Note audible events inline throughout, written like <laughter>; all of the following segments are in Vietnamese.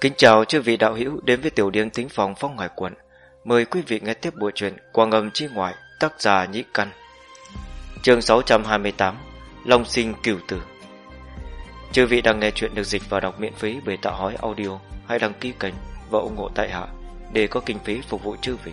Kính chào chư vị đạo hữu đến với tiểu điếm tính phòng phong hải quận. Mời quý vị nghe tiếp bộ truyện Quang âm chi ngoại, tác giả Nhĩ Căn. Chương 628 Long sinh cửu tử Chư vị đang nghe chuyện được dịch và đọc miễn phí bởi tạo hói audio Hãy đăng ký kênh và ủng hộ tại hạ để có kinh phí phục vụ chư vị.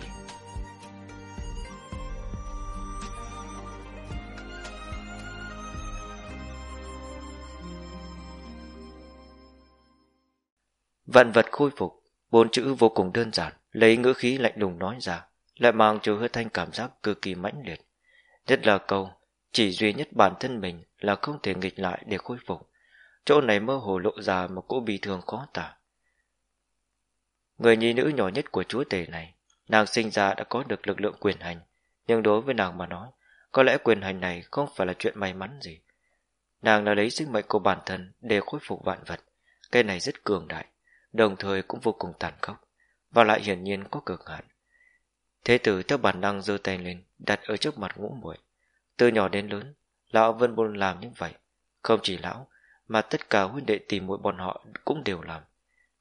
Vạn vật khôi phục, bốn chữ vô cùng đơn giản, lấy ngữ khí lạnh lùng nói ra, lại mang cho hứa thanh cảm giác cực kỳ mãnh liệt. Nhất là câu, chỉ duy nhất bản thân mình là không thể nghịch lại để khôi phục. Chỗ này mơ hồ lộ ra một cỗ bị thường khó tả. Người nhi nữ nhỏ nhất của chúa tể này, nàng sinh ra đã có được lực lượng quyền hành, nhưng đối với nàng mà nói, có lẽ quyền hành này không phải là chuyện may mắn gì. Nàng đã lấy sức mệnh của bản thân để khôi phục vạn vật, cái này rất cường đại, đồng thời cũng vô cùng tàn khốc, và lại hiển nhiên có cực hạn. Thế tử theo bản năng giơ tay lên, đặt ở trước mặt ngũ muội. Từ nhỏ đến lớn, lão vẫn luôn làm như vậy. Không chỉ lão, mà tất cả huynh đệ tìm muội bọn họ cũng đều làm.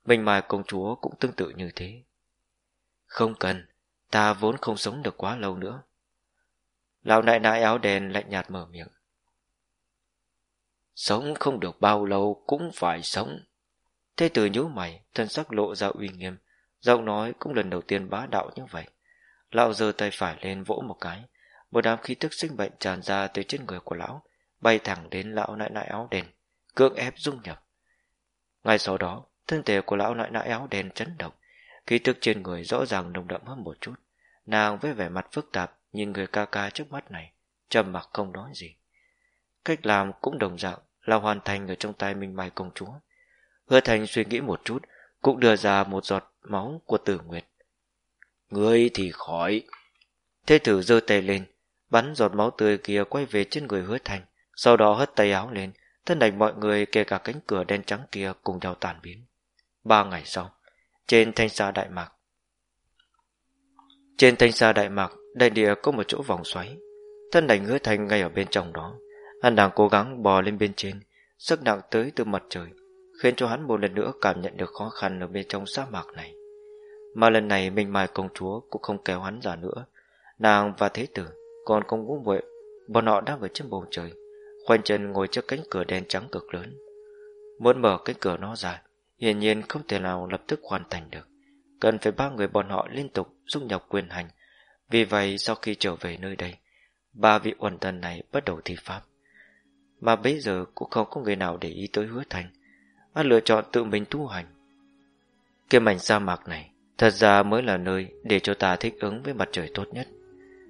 Mình mài công chúa cũng tương tự như thế. Không cần, ta vốn không sống được quá lâu nữa. Lão nại nại áo đen lạnh nhạt mở miệng. Sống không được bao lâu cũng phải sống. Thế tử nhíu mày, thân sắc lộ ra uy nghiêm, giọng nói cũng lần đầu tiên bá đạo như vậy. Lão giơ tay phải lên vỗ một cái, một đám khí tức sinh bệnh tràn ra từ trên người của lão, bay thẳng đến lão nại nại áo đen, cưỡng ép dung nhập. Ngay sau đó, thân thể của lão nại nại áo đen chấn động, khí tức trên người rõ ràng nồng đậm hơn một chút. Nàng với vẻ mặt phức tạp nhìn người ca ca trước mắt này, trầm mặc không nói gì. Cách làm cũng đồng dạng là hoàn thành ở trong tay Minh Mai công chúa. Hứa Thành suy nghĩ một chút, cũng đưa ra một giọt máu của Tử Nguyệt. Ngươi thì khỏi. Thế tử giơ tay lên, bắn giọt máu tươi kia quay về trên người Hứa Thành, sau đó hất tay áo lên, thân ảnh mọi người kể cả cánh cửa đen trắng kia cùng nhau tàn biến. Ba ngày sau, trên thanh xa Đại Mạc. Trên thanh xa Đại Mạc, đại địa có một chỗ vòng xoáy. Thân ảnh Hứa Thành ngay ở bên trong đó. Hắn đang cố gắng bò lên bên trên, sức nặng tới từ mặt trời khiến cho hắn một lần nữa cảm nhận được khó khăn ở bên trong sa mạc này. Mà lần này Minh Mai công chúa cũng không kéo hắn ra nữa. Nàng và thế tử, còn không ngũ muội bọn họ đang ở trên bầu trời, khoanh chân ngồi trước cánh cửa đen trắng cực lớn. Muốn mở cánh cửa nó ra, hiển nhiên không thể nào lập tức hoàn thành được. Cần phải ba người bọn họ liên tục giúp nhập quyền hành. Vì vậy sau khi trở về nơi đây, ba vị uẩn thần này bắt đầu thi pháp. Mà bây giờ cũng không có người nào để ý tới hứa thành hắn lựa chọn tự mình tu hành. Cái mảnh sa mạc này thật ra mới là nơi để cho ta thích ứng với mặt trời tốt nhất.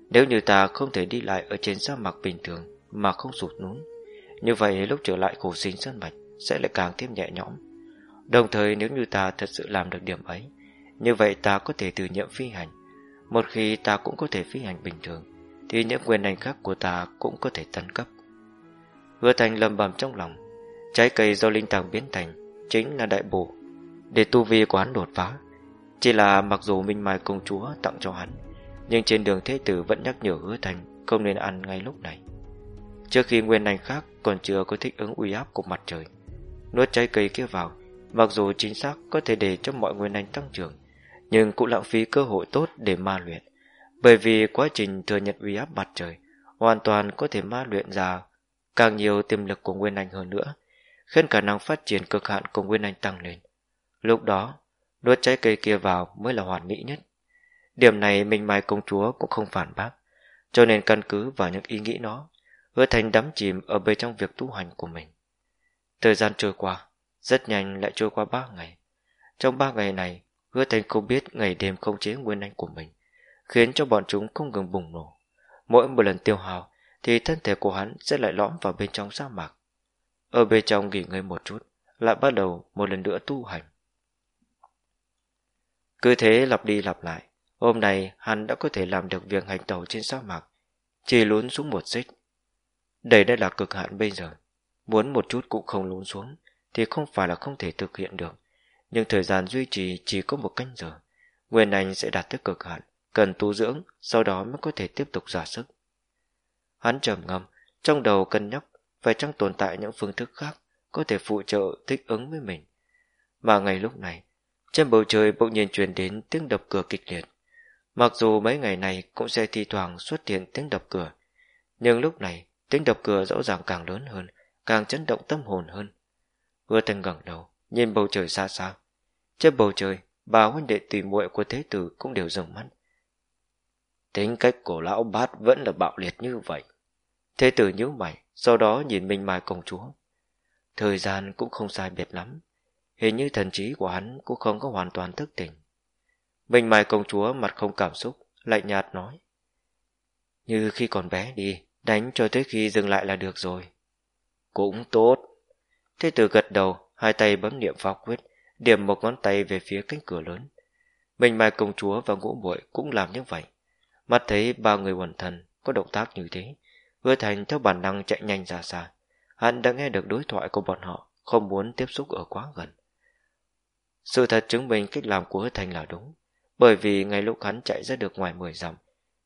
Nếu như ta không thể đi lại ở trên sa mạc bình thường mà không sụt núi, như vậy lúc trở lại khổ sinh sơn mạch sẽ lại càng thêm nhẹ nhõm. Đồng thời nếu như ta thật sự làm được điểm ấy, như vậy ta có thể từ nhiệm phi hành. Một khi ta cũng có thể phi hành bình thường, thì những quyền hành khác của ta cũng có thể tấn cấp. Hứa thành lầm bầm trong lòng, Trái cây do linh tàng biến thành Chính là đại bổ. Để tu vi của hắn đột phá, Chỉ là mặc dù Minh Mai công chúa tặng cho hắn, Nhưng trên đường thế tử vẫn nhắc nhở hứa thành Không nên ăn ngay lúc này. Trước khi nguyên lành khác còn chưa có thích ứng uy áp của mặt trời, Nuốt trái cây kia vào, Mặc dù chính xác có thể để cho mọi nguyên lành tăng trưởng, Nhưng cũng lãng phí cơ hội tốt để ma luyện, Bởi vì quá trình thừa nhận uy áp mặt trời Hoàn toàn có thể ma luyện ra Càng nhiều tiềm lực của nguyên lành hơn nữa khiến khả năng phát triển cực hạn của Nguyên Anh tăng lên. Lúc đó, nuốt trái cây kia vào mới là hoàn mỹ nhất. Điểm này Minh Mai công chúa cũng không phản bác, cho nên căn cứ vào những ý nghĩ nó, hứa thành đắm chìm ở bên trong việc tu hành của mình. Thời gian trôi qua, rất nhanh lại trôi qua ba ngày. Trong ba ngày này, hứa thành không biết ngày đêm không chế Nguyên Anh của mình, khiến cho bọn chúng không ngừng bùng nổ. Mỗi một lần tiêu hào, thì thân thể của hắn sẽ lại lõm vào bên trong sa mạc, ở bên trong nghỉ ngơi một chút, lại bắt đầu một lần nữa tu hành. Cứ thế lặp đi lặp lại, hôm nay hắn đã có thể làm được việc hành tàu trên sa mạc, chỉ lún xuống một xích. Đây đã là cực hạn bây giờ, muốn một chút cũng không lún xuống thì không phải là không thể thực hiện được, nhưng thời gian duy trì chỉ có một canh giờ. Nguyên Anh sẽ đạt tới cực hạn, cần tu dưỡng, sau đó mới có thể tiếp tục giả sức. Hắn trầm ngâm, trong đầu cân nhắc phải chăng tồn tại những phương thức khác có thể phụ trợ thích ứng với mình. Mà ngay lúc này, Trên bầu trời bỗng nhiên truyền đến tiếng đập cửa kịch liệt. Mặc dù mấy ngày này cũng sẽ thi thoảng xuất hiện tiếng đập cửa, nhưng lúc này tiếng đập cửa rõ ràng càng lớn hơn, càng chấn động tâm hồn hơn. Hứa thanh ngẩng đầu, nhìn bầu trời xa xa. Trên bầu trời, bà huynh đệ tùy muội của thế tử cũng đều dừng mắt. Tính cách của lão bát vẫn là bạo liệt như vậy. Thế tử nhíu mày, sau đó nhìn Minh Mai công chúa. Thời gian cũng không sai biệt lắm. Hình như thần trí của hắn cũng không có hoàn toàn thức tỉnh. Minh Mai công chúa mặt không cảm xúc, lạnh nhạt nói. Như khi còn bé đi, đánh cho tới khi dừng lại là được rồi. Cũng tốt. Thế tử gật đầu, hai tay bấm niệm pháp quyết, điểm một ngón tay về phía cánh cửa lớn. Minh Mai công chúa và ngũ muội cũng làm như vậy. Mắt thấy ba người quần thần có động tác như thế, hứa thành theo bản năng chạy nhanh ra xa. Hắn đã nghe được đối thoại của bọn họ, không muốn tiếp xúc ở quá gần. Sự thật chứng minh cách làm của hứa thành là đúng, bởi vì ngay lúc hắn chạy ra được ngoài mười dặm,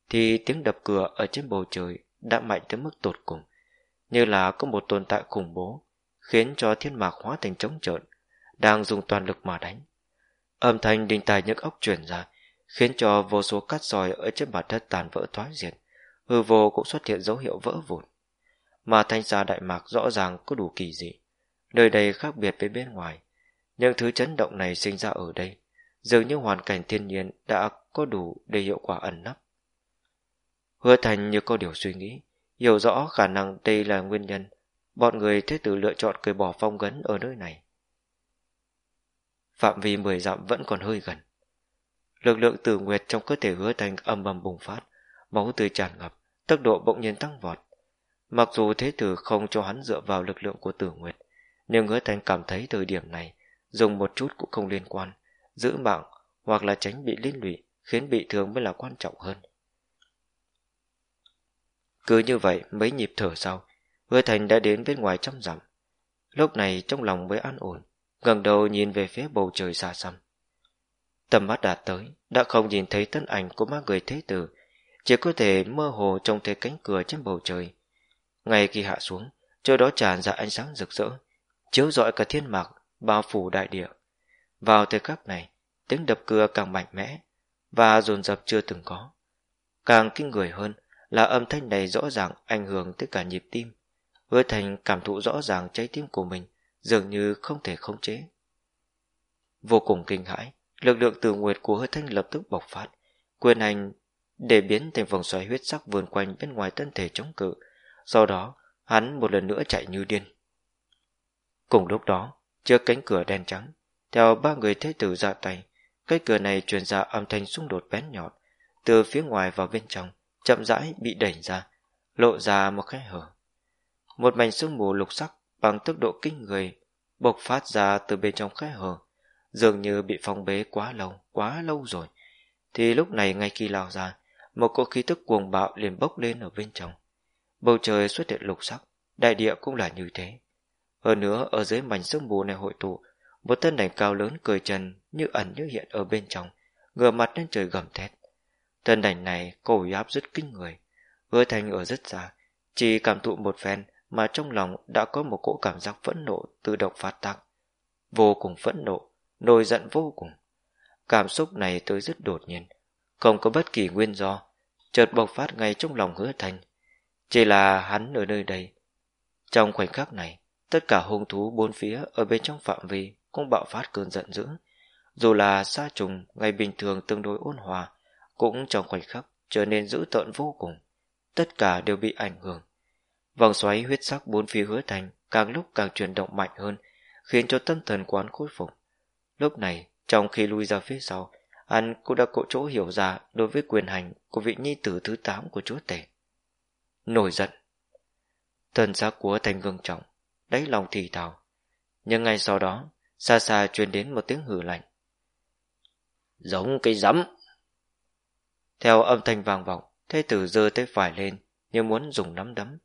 thì tiếng đập cửa ở trên bầu trời đã mạnh tới mức tột cùng, như là có một tồn tại khủng bố, khiến cho thiên mạc hóa thành trống trợn, đang dùng toàn lực mà đánh. Âm thanh đình tài nhức óc truyền ra, khiến cho vô số cát sỏi ở trên mặt đất tàn vỡ thoái diệt, hư vô cũng xuất hiện dấu hiệu vỡ vụn. Mà thanh xa Đại Mạc rõ ràng có đủ kỳ dị. Nơi đây khác biệt với bên ngoài. Những thứ chấn động này sinh ra ở đây, dường như hoàn cảnh thiên nhiên đã có đủ để hiệu quả ẩn nấp. Hứa Thành như có điều suy nghĩ, hiểu rõ khả năng đây là nguyên nhân bọn người thế tử lựa chọn cười bỏ phong gấn ở nơi này. Phạm vi mười dặm vẫn còn hơi gần. Lực lượng tử nguyệt trong cơ thể hứa thành âm ầm bùng phát, máu tươi tràn ngập, tốc độ bỗng nhiên tăng vọt. Mặc dù thế tử không cho hắn dựa vào lực lượng của tử nguyệt, nhưng hứa thành cảm thấy thời điểm này dùng một chút cũng không liên quan, giữ mạng hoặc là tránh bị liên lụy khiến bị thương mới là quan trọng hơn. Cứ như vậy mấy nhịp thở sau, hứa thành đã đến bên ngoài trăm dặm. Lúc này trong lòng mới an ổn, ngẩng đầu nhìn về phía bầu trời xa xăm. Tầm mắt đạt tới, đã không nhìn thấy thân ảnh của ma người thế tử, chỉ có thể mơ hồ trông thấy cánh cửa trên bầu trời. Ngay khi hạ xuống, chỗ đó tràn ra ánh sáng rực rỡ, chiếu rọi cả thiên mạc, bao phủ đại địa. Vào thời khắc này, tiếng đập cửa càng mạnh mẽ và dồn dập chưa từng có. Càng kinh người hơn là âm thanh này rõ ràng ảnh hưởng tới cả nhịp tim. Hứa thành cảm thụ rõ ràng trái tim của mình, dường như không thể khống chế. Vô cùng kinh hãi, lực lượng từ nguyệt của hứa thanh lập tức bộc phát, quyền hành để biến thành vòng xoáy huyết sắc vườn quanh bên ngoài thân thể chống cự. Sau đó, hắn một lần nữa chạy như điên. Cùng lúc đó, trước cánh cửa đen trắng, theo ba người thế tử ra tay, cái cửa này truyền ra âm thanh xung đột bén nhọn, từ phía ngoài vào bên trong, chậm rãi bị đẩy ra, lộ ra một khe hở. Một mảnh sương mù lục sắc bằng tốc độ kinh người bộc phát ra từ bên trong khe hở, dường như bị phong bế quá lâu, quá lâu rồi. Thì lúc này ngay khi lao ra, một cỗ khí tức cuồng bạo liền bốc lên ở bên trong. Bầu trời xuất hiện lục sắc, đại địa cũng là như thế. Hơn nữa ở dưới mảnh sương mù này hội tụ, một thân ảnh cao lớn cười trần như ẩn như hiện ở bên trong, ngửa mặt lên trời gầm thét. Thân ảnh này cổ áp rất kinh người, hứa thành ở rất xa, chỉ cảm thụ một phen mà trong lòng đã có một cỗ cảm giác phẫn nộ tự động phát tác. Vô cùng phẫn nộ, nổi giận vô cùng. Cảm xúc này tới rất đột nhiên, không có bất kỳ nguyên do, chợt bộc phát ngay trong lòng hứa thành. Chỉ là hắn ở nơi đây. Trong khoảnh khắc này, tất cả hung thú bốn phía ở bên trong phạm vi cũng bạo phát cơn giận dữ. Dù là sa trùng ngày bình thường tương đối ôn hòa, cũng trong khoảnh khắc trở nên dữ tợn vô cùng. Tất cả đều bị ảnh hưởng. Vòng xoáy huyết sắc bốn phía hứa thành càng lúc càng chuyển động mạnh hơn, khiến cho tâm thần quán khôi phục. Lúc này, trong khi lui ra phía sau, anh cũng đã có chỗ hiểu ra đối với quyền hành của vị nhi tử thứ tám của chúa tể. Nổi giận. Thần xác của thành vương trọng, đáy lòng thì thào. Nhưng ngay sau đó, xa xa truyền đến một tiếng hử lạnh. Giống cây rắm. Theo âm thanh vang vọng, thế tử giơ tay phải lên như muốn dùng nắm đấm.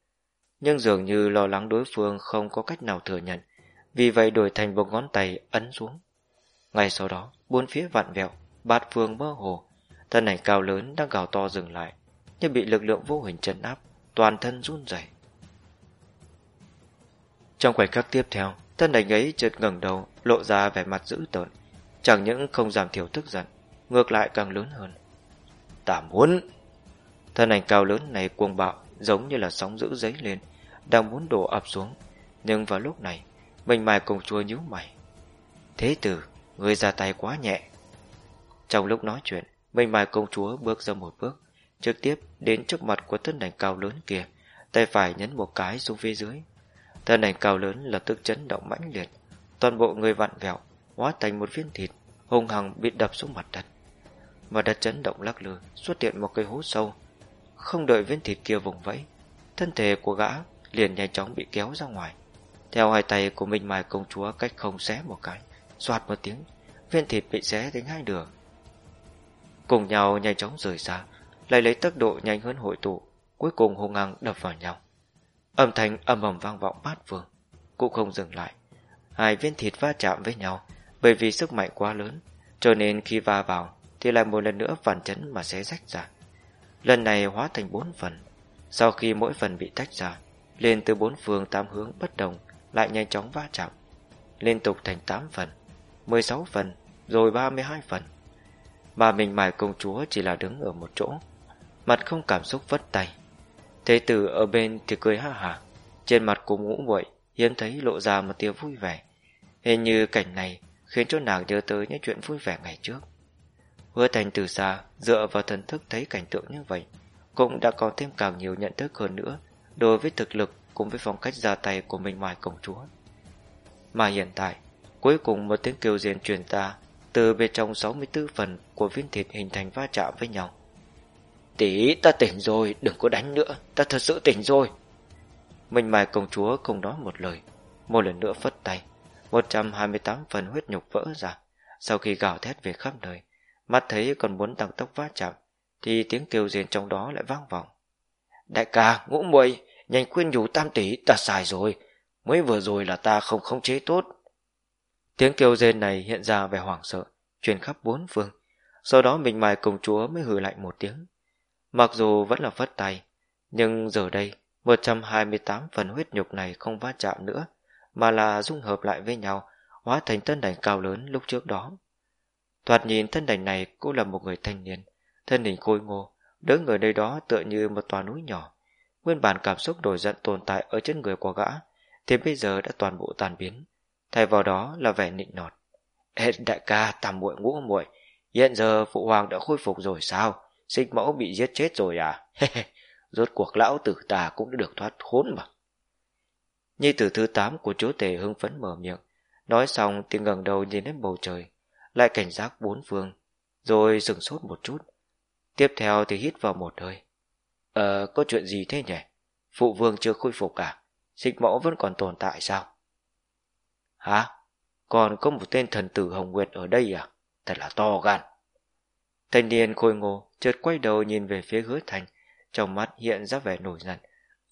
Nhưng dường như lo lắng đối phương không có cách nào thừa nhận, vì vậy đổi thành một ngón tay ấn xuống. Ngay sau đó, bốn phía vặn vẹo, bát phương mơ hồ, thân ảnh cao lớn đang gào to dừng lại, nhưng bị lực lượng vô hình chấn áp, toàn thân run rẩy. Trong khoảnh khắc tiếp theo, thân ảnh ấy chợt ngẩng đầu, lộ ra vẻ mặt dữ tợn, Chẳng những không giảm thiểu tức giận Ngược lại càng lớn hơn. Ta muốn. Thân ảnh cao lớn này cuồng bạo Giống như là sóng dữ giấy lên Đang muốn đổ ập xuống. Nhưng vào lúc này Mình mài cùng chua nhíu mày. Thế tử Người ra tay quá nhẹ trong lúc nói chuyện, minh mài công chúa bước ra một bước, Trực tiếp đến trước mặt của thân ảnh cao lớn kia, Tay phải nhấn một cái xuống phía dưới. Thân ảnh cao lớn lập tức chấn động mãnh liệt, Toàn bộ người vặn vẹo, Hóa thành một viên thịt Hùng hằng bị đập xuống mặt đất. Mặt đất chấn động lắc lư, Xuất hiện một cây hố sâu. Không đợi viên thịt kia vùng vẫy, Thân thể của gã liền nhanh chóng bị kéo ra ngoài. Theo hai tay của Minh Mai công chúa Cách không xé một cái soạt một tiếng, Viên thịt bị xé thành hai đường Cùng nhau nhanh chóng rời xa Lại lấy tốc độ nhanh hơn hội tụ Cuối cùng hung hăng đập vào nhau. Âm thanh âm ầm vang vọng bát vương, Cũng không dừng lại. Hai viên thịt va chạm với nhau Bởi vì sức mạnh quá lớn Cho nên khi va vào Thì lại một lần nữa phản chấn mà xé rách ra. Lần này hóa thành bốn phần. Sau khi mỗi phần bị tách ra Lên từ bốn phương tám hướng bất đồng Lại nhanh chóng va chạm Liên tục thành 8 phần 16 phần Rồi 32 phần. Mà mình mài công chúa chỉ là đứng ở một chỗ, Mặt không cảm xúc vất tay. Thế tử ở bên thì cười ha hả Trên mặt của ngũ muội, hiếm thấy lộ ra một tia vui vẻ. Hình như cảnh này khiến cho nàng nhớ tới những chuyện vui vẻ ngày trước. Hứa thành từ xa, Dựa vào thần thức thấy cảnh tượng như vậy, Cũng đã có thêm càng nhiều nhận thức hơn nữa Đối với thực lực Cùng với phong cách ra tay của mình ngoài công chúa. Mà hiện tại, Cuối cùng một tiếng kêu rền truyền ta từ bên trong 64 phần Của viên thịt hình thành va chạm với nhau. Tỷ ta tỉnh rồi, Đừng có đánh nữa, Ta thật sự tỉnh rồi. Minh Mai công chúa không nói một lời, Một lần nữa phất tay 128 phần huyết nhục vỡ ra. Sau khi gào thét về khắp nơi, Mắt thấy còn muốn tăng tốc va chạm, Thì tiếng kêu rền trong đó lại vang vọng. Đại ca, ngũ muội, Nhanh khuyên nhủ tam tỷ, ta sai rồi. Mới vừa rồi là ta không khống chế tốt Tiếng kêu rên này hiện ra vẻ hoảng sợ Truyền khắp bốn phương Sau đó mình mài công chúa mới hừ lạnh một tiếng Mặc dù vẫn là phất tay, nhưng giờ đây 128 phần huyết nhục này không va chạm nữa, mà là dung hợp lại với nhau, hóa thành thân đảnh cao lớn lúc trước đó. Thoạt nhìn thân đảnh này cũng là một người thanh niên, thân hình khôi ngô, đứng ở nơi đó tựa như một tòa núi nhỏ. Nguyên bản cảm xúc đổi giận tồn tại ở trên người của gã, thì bây giờ đã toàn bộ tàn biến. Thay vào đó là vẻ nịnh nọt. hết đại ca, tam muội ngũ muội hiện giờ phụ hoàng đã khôi phục rồi sao? Sinh mẫu bị giết chết rồi à? <laughs> Rốt cuộc lão tử ta cũng đã được thoát khốn mà. Nhi tử thứ tám của chúa tể hưng phấn mở miệng. Nói xong thì ngẩng đầu nhìn lên bầu trời. Lại cảnh giác bốn phương. Rồi sừng sốt một chút. Tiếp theo thì hít vào một hơi. Ờ, có chuyện gì thế nhỉ? Phụ vương chưa khôi phục à? dịch mẫu vẫn còn tồn tại sao? Hả? Còn có một tên thần tử Hồng Nguyệt ở đây à? Thật là to gan. Thanh niên khôi ngô chợt quay đầu nhìn về phía hứa thành, trong mắt hiện ra vẻ nổi giận,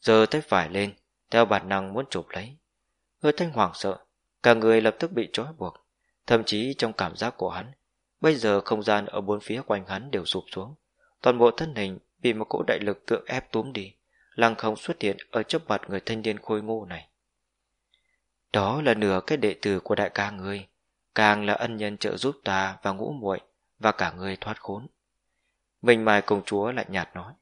giờ tay phải lên, theo bản năng muốn chụp lấy. Hứa thanh hoảng sợ, cả người lập tức bị trói buộc, thậm chí trong cảm giác của hắn, bây giờ không gian ở bốn phía quanh hắn đều sụp xuống, toàn bộ thân hình bị một cỗ đại lực tượng ép túm đi, lăng không xuất hiện ở trước mặt người thanh niên khôi ngô này. Đó là nửa cái đệ tử của đại ca ngươi, càng là ân nhân trợ giúp ta và ngũ muội và cả người thoát khốn. Mình mài công chúa lại nhạt nói.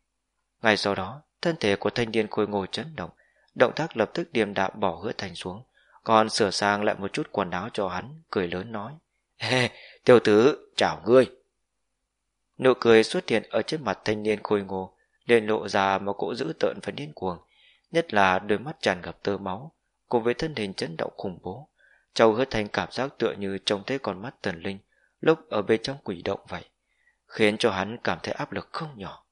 Ngay sau đó, thân thể của thanh niên khôi ngồi chấn động, động tác lập tức điềm đạm bỏ hứa thành xuống, còn sửa sang lại một chút quần áo cho hắn, cười lớn nói. <laughs> Ê, tiểu tử, chào ngươi. Nụ cười xuất hiện ở trên mặt thanh niên khôi ngô, liền lộ ra một cỗ dữ tợn và điên cuồng, nhất là đôi mắt tràn ngập tơ máu, cùng với thân hình chấn động khủng bố. Châu hứa thành cảm giác tựa như trông thấy con mắt tần linh, lúc ở bên trong quỷ động vậy, khiến cho hắn cảm thấy áp lực không nhỏ.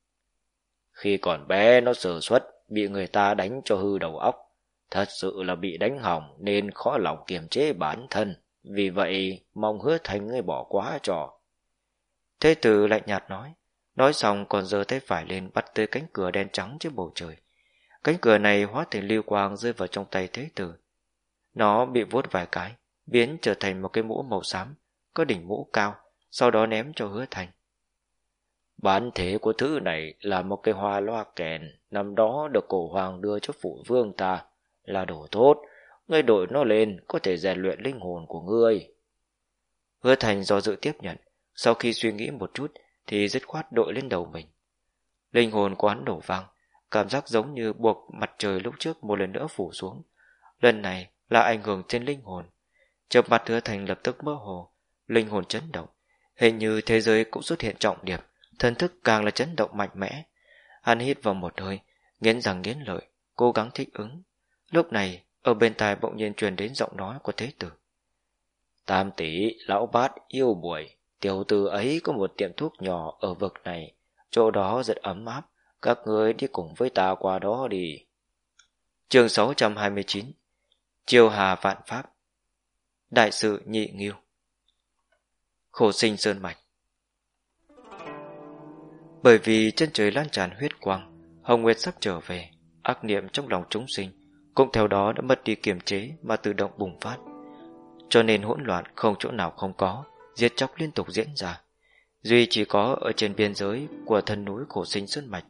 Khi còn bé nó sờ suất, bị người ta đánh cho hư đầu óc, thật sự là bị đánh hỏng nên khó lòng kiềm chế bản thân, vì vậy mong hứa thành người bỏ quá trò. Thế tử lạnh nhạt nói, nói xong còn giơ tay phải lên bắt tới cánh cửa đen trắng trên bầu trời. Cánh cửa này hóa thành lưu quang rơi vào trong tay thế tử. Nó bị vuốt vài cái, biến trở thành một cái mũ màu xám, có đỉnh mũ cao, sau đó ném cho hứa thành. Bản thể của thứ này là một cái hoa loa kèn, năm đó được cổ hoàng đưa cho phụ vương ta, là đồ tốt, ngươi đổi nó lên có thể rèn luyện linh hồn của ngươi. Hứa Thành do dự tiếp nhận, sau khi suy nghĩ một chút thì dứt khoát đội lên đầu mình. Linh hồn của hắn đổ vang, cảm giác giống như buộc mặt trời lúc trước một lần nữa phủ xuống. Lần này là ảnh hưởng trên linh hồn. Chợp mặt hứa thành lập tức mơ hồ, linh hồn chấn động. Hình như thế giới cũng xuất hiện trọng điểm, thân thức càng là chấn động mạnh mẽ. Hắn hít vào một hơi, nghiến răng nghiến lợi, cố gắng thích ứng. Lúc này, ở bên tai bỗng nhiên truyền đến giọng nói của thế tử. Tam tỷ, lão bát, yêu buổi, tiểu tử ấy có một tiệm thuốc nhỏ ở vực này, chỗ đó rất ấm áp, các người đi cùng với ta qua đó đi. Chương 629 Chiêu Hà Vạn Pháp. Đại sự nhị nghiêu. Khổ sinh sơn mạch. Bởi vì chân trời lan tràn huyết quang, Hồng Nguyệt sắp trở về, Ác niệm trong lòng chúng sinh Cũng theo đó đã mất đi kiềm chế Mà tự động bùng phát. Cho nên hỗn loạn không chỗ nào không có, Giết chóc liên tục diễn ra. Duy chỉ có ở trên biên giới Của thân núi khổ sinh sơn mạch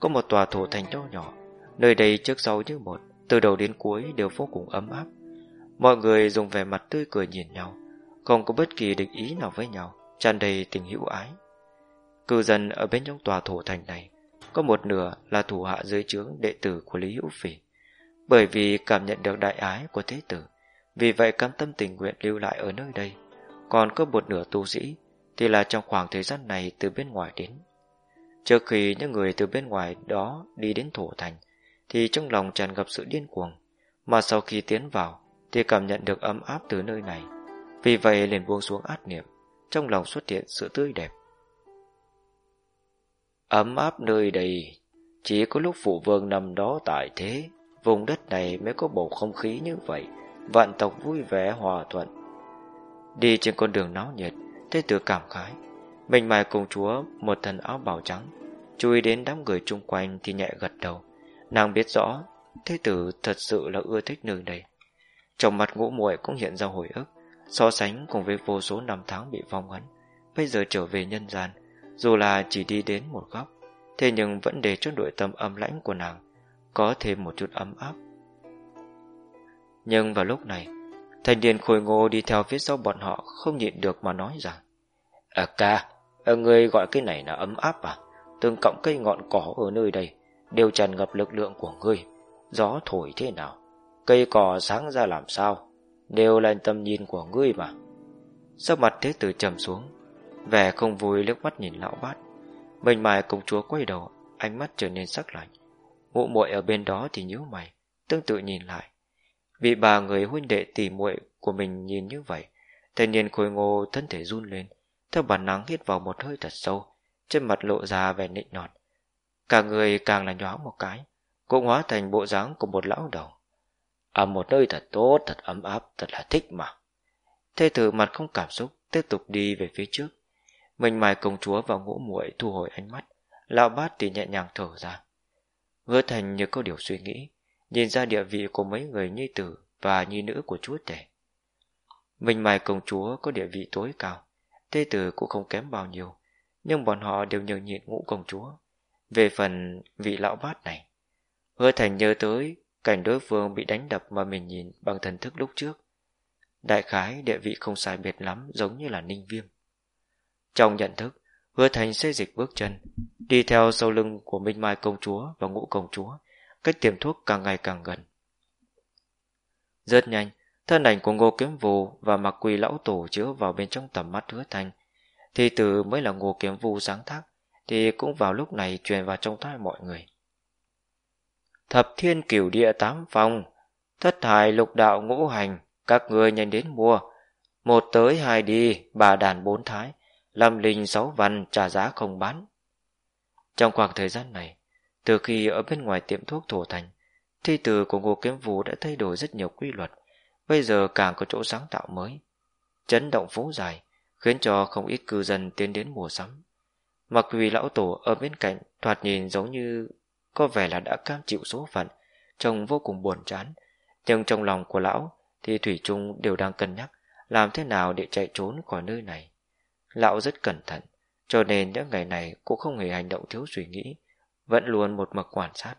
có một tòa thổ thành nho nhỏ, Nơi đây trước sau như một, Từ đầu đến cuối đều vô cùng ấm áp. Mọi người dùng vẻ mặt tươi cười nhìn nhau, Không có bất kỳ địch ý nào với nhau, tràn đầy tình hữu ái. Cư dân ở bên trong tòa thổ thành này, Có một nửa là thủ hạ dưới trướng đệ tử của Lý Hữu Phỉ. Bởi vì cảm nhận được đại ái của thế tử, Vì vậy cam tâm tình nguyện lưu lại ở nơi đây. Còn có một nửa tu sĩ Thì là trong khoảng thời gian này từ bên ngoài đến. Trước khi những người từ bên ngoài đó đi đến thổ thành Thì trong lòng tràn ngập sự điên cuồng Mà sau khi tiến vào thì cảm nhận được ấm áp từ nơi này. Vì vậy liền buông xuống át niệm, trong lòng xuất hiện sự tươi đẹp. Ấm áp nơi đây, chỉ có lúc phụ vương nằm đó tại thế, vùng đất này mới có bầu không khí như vậy, vạn tộc vui vẻ hòa thuận. Đi trên con đường náo nhiệt, thế tử cảm khái, mình mài cùng chúa một thần áo bào trắng, chú ý đến đám người chung quanh thì nhẹ gật đầu. Nàng biết rõ, thế tử thật sự là ưa thích nương đây. Trong mặt ngũ muội cũng hiện ra hồi ức So sánh cùng với vô số năm tháng bị phong ấn Bây giờ trở về nhân gian Dù là chỉ đi đến một góc Thế nhưng vẫn để cho nội tâm âm lãnh của nàng Có thêm một chút ấm áp Nhưng vào lúc này Thành niên khôi ngô đi theo phía sau bọn họ Không nhịn được mà nói rằng À ca ờ, người gọi cái này là ấm áp à Từng cọng cây ngọn cỏ ở nơi đây, Đều tràn ngập lực lượng của ngươi. Gió thổi thế nào? Cây cỏ sáng ra làm sao? Đều là tầm nhìn của ngươi mà. Sắc mặt thế tử trầm xuống, Vẻ không vui liếc mắt nhìn lão bát. Mình mài công chúa quay đầu, Ánh mắt trở nên sắc lạnh. Mụ muội ở bên đó thì nhíu mày, Tương tự nhìn lại. Bị bà người huynh đệ tỉ muội của mình nhìn như vậy Thanh niên khôi ngô thân thể run lên, Theo bản năng hít vào một hơi thật sâu. Trên mặt lộ ra vẻ nịnh nọt Cả người càng là nhóa một cái Cũng hóa thành bộ dáng của một lão đầu ở một nơi thật tốt, thật ấm áp, thật là thích mà. Thê tử mặt không cảm xúc, tiếp tục đi về phía trước. Mình mài công chúa vào ngũ muội thu hồi ánh mắt, lão bát thì nhẹ nhàng thở ra. Hứa thành như có điều suy nghĩ, nhìn ra địa vị của mấy người nhi tử và nhi nữ của chúa tể. Mình mài công chúa có địa vị tối cao, thê tử cũng không kém bao nhiêu, nhưng bọn họ đều nhường nhịn ngũ công chúa. Về phần vị lão bát này, hứa thành nhớ tới Cảnh đối phương bị đánh đập mà mình nhìn bằng thần thức lúc trước. Đại khái địa vị không sai biệt lắm giống như là ninh viêm. Trong nhận thức, hứa thành xây dịch bước chân, đi theo sau lưng của Minh Mai công chúa và ngũ công chúa, cách tiềm thuốc càng ngày càng gần. Rất nhanh, thân ảnh của ngô kiếm vù và mặc quỳ lão tổ chứa vào bên trong tầm mắt hứa thành thi từ mới là ngô kiếm vù sáng thác, thì cũng vào lúc này truyền vào trong tai mọi người thập thiên cửu địa tám phòng, thất thải lục đạo ngũ hành, các người nhanh đến mua. Một tới hai đi, bà đàn bốn thái, lâm linh sáu văn trả giá không bán. Trong khoảng thời gian này, từ khi ở bên ngoài tiệm thuốc thổ thành, thi từ của Ngô Kiếm Vũ đã thay đổi rất nhiều quy luật, bây giờ càng có chỗ sáng tạo mới. Chấn động phố dài, khiến cho không ít cư dân tiến đến mùa sắm. Mặc vì lão tổ ở bên cạnh thoạt nhìn giống như có vẻ là đã cam chịu số phận, trông vô cùng buồn chán. Nhưng trong lòng của lão thì Thủy Trung đều đang cân nhắc làm thế nào để chạy trốn khỏi nơi này. Lão rất cẩn thận, cho nên những ngày này cũng không hề hành động thiếu suy nghĩ, vẫn luôn một mực quan sát.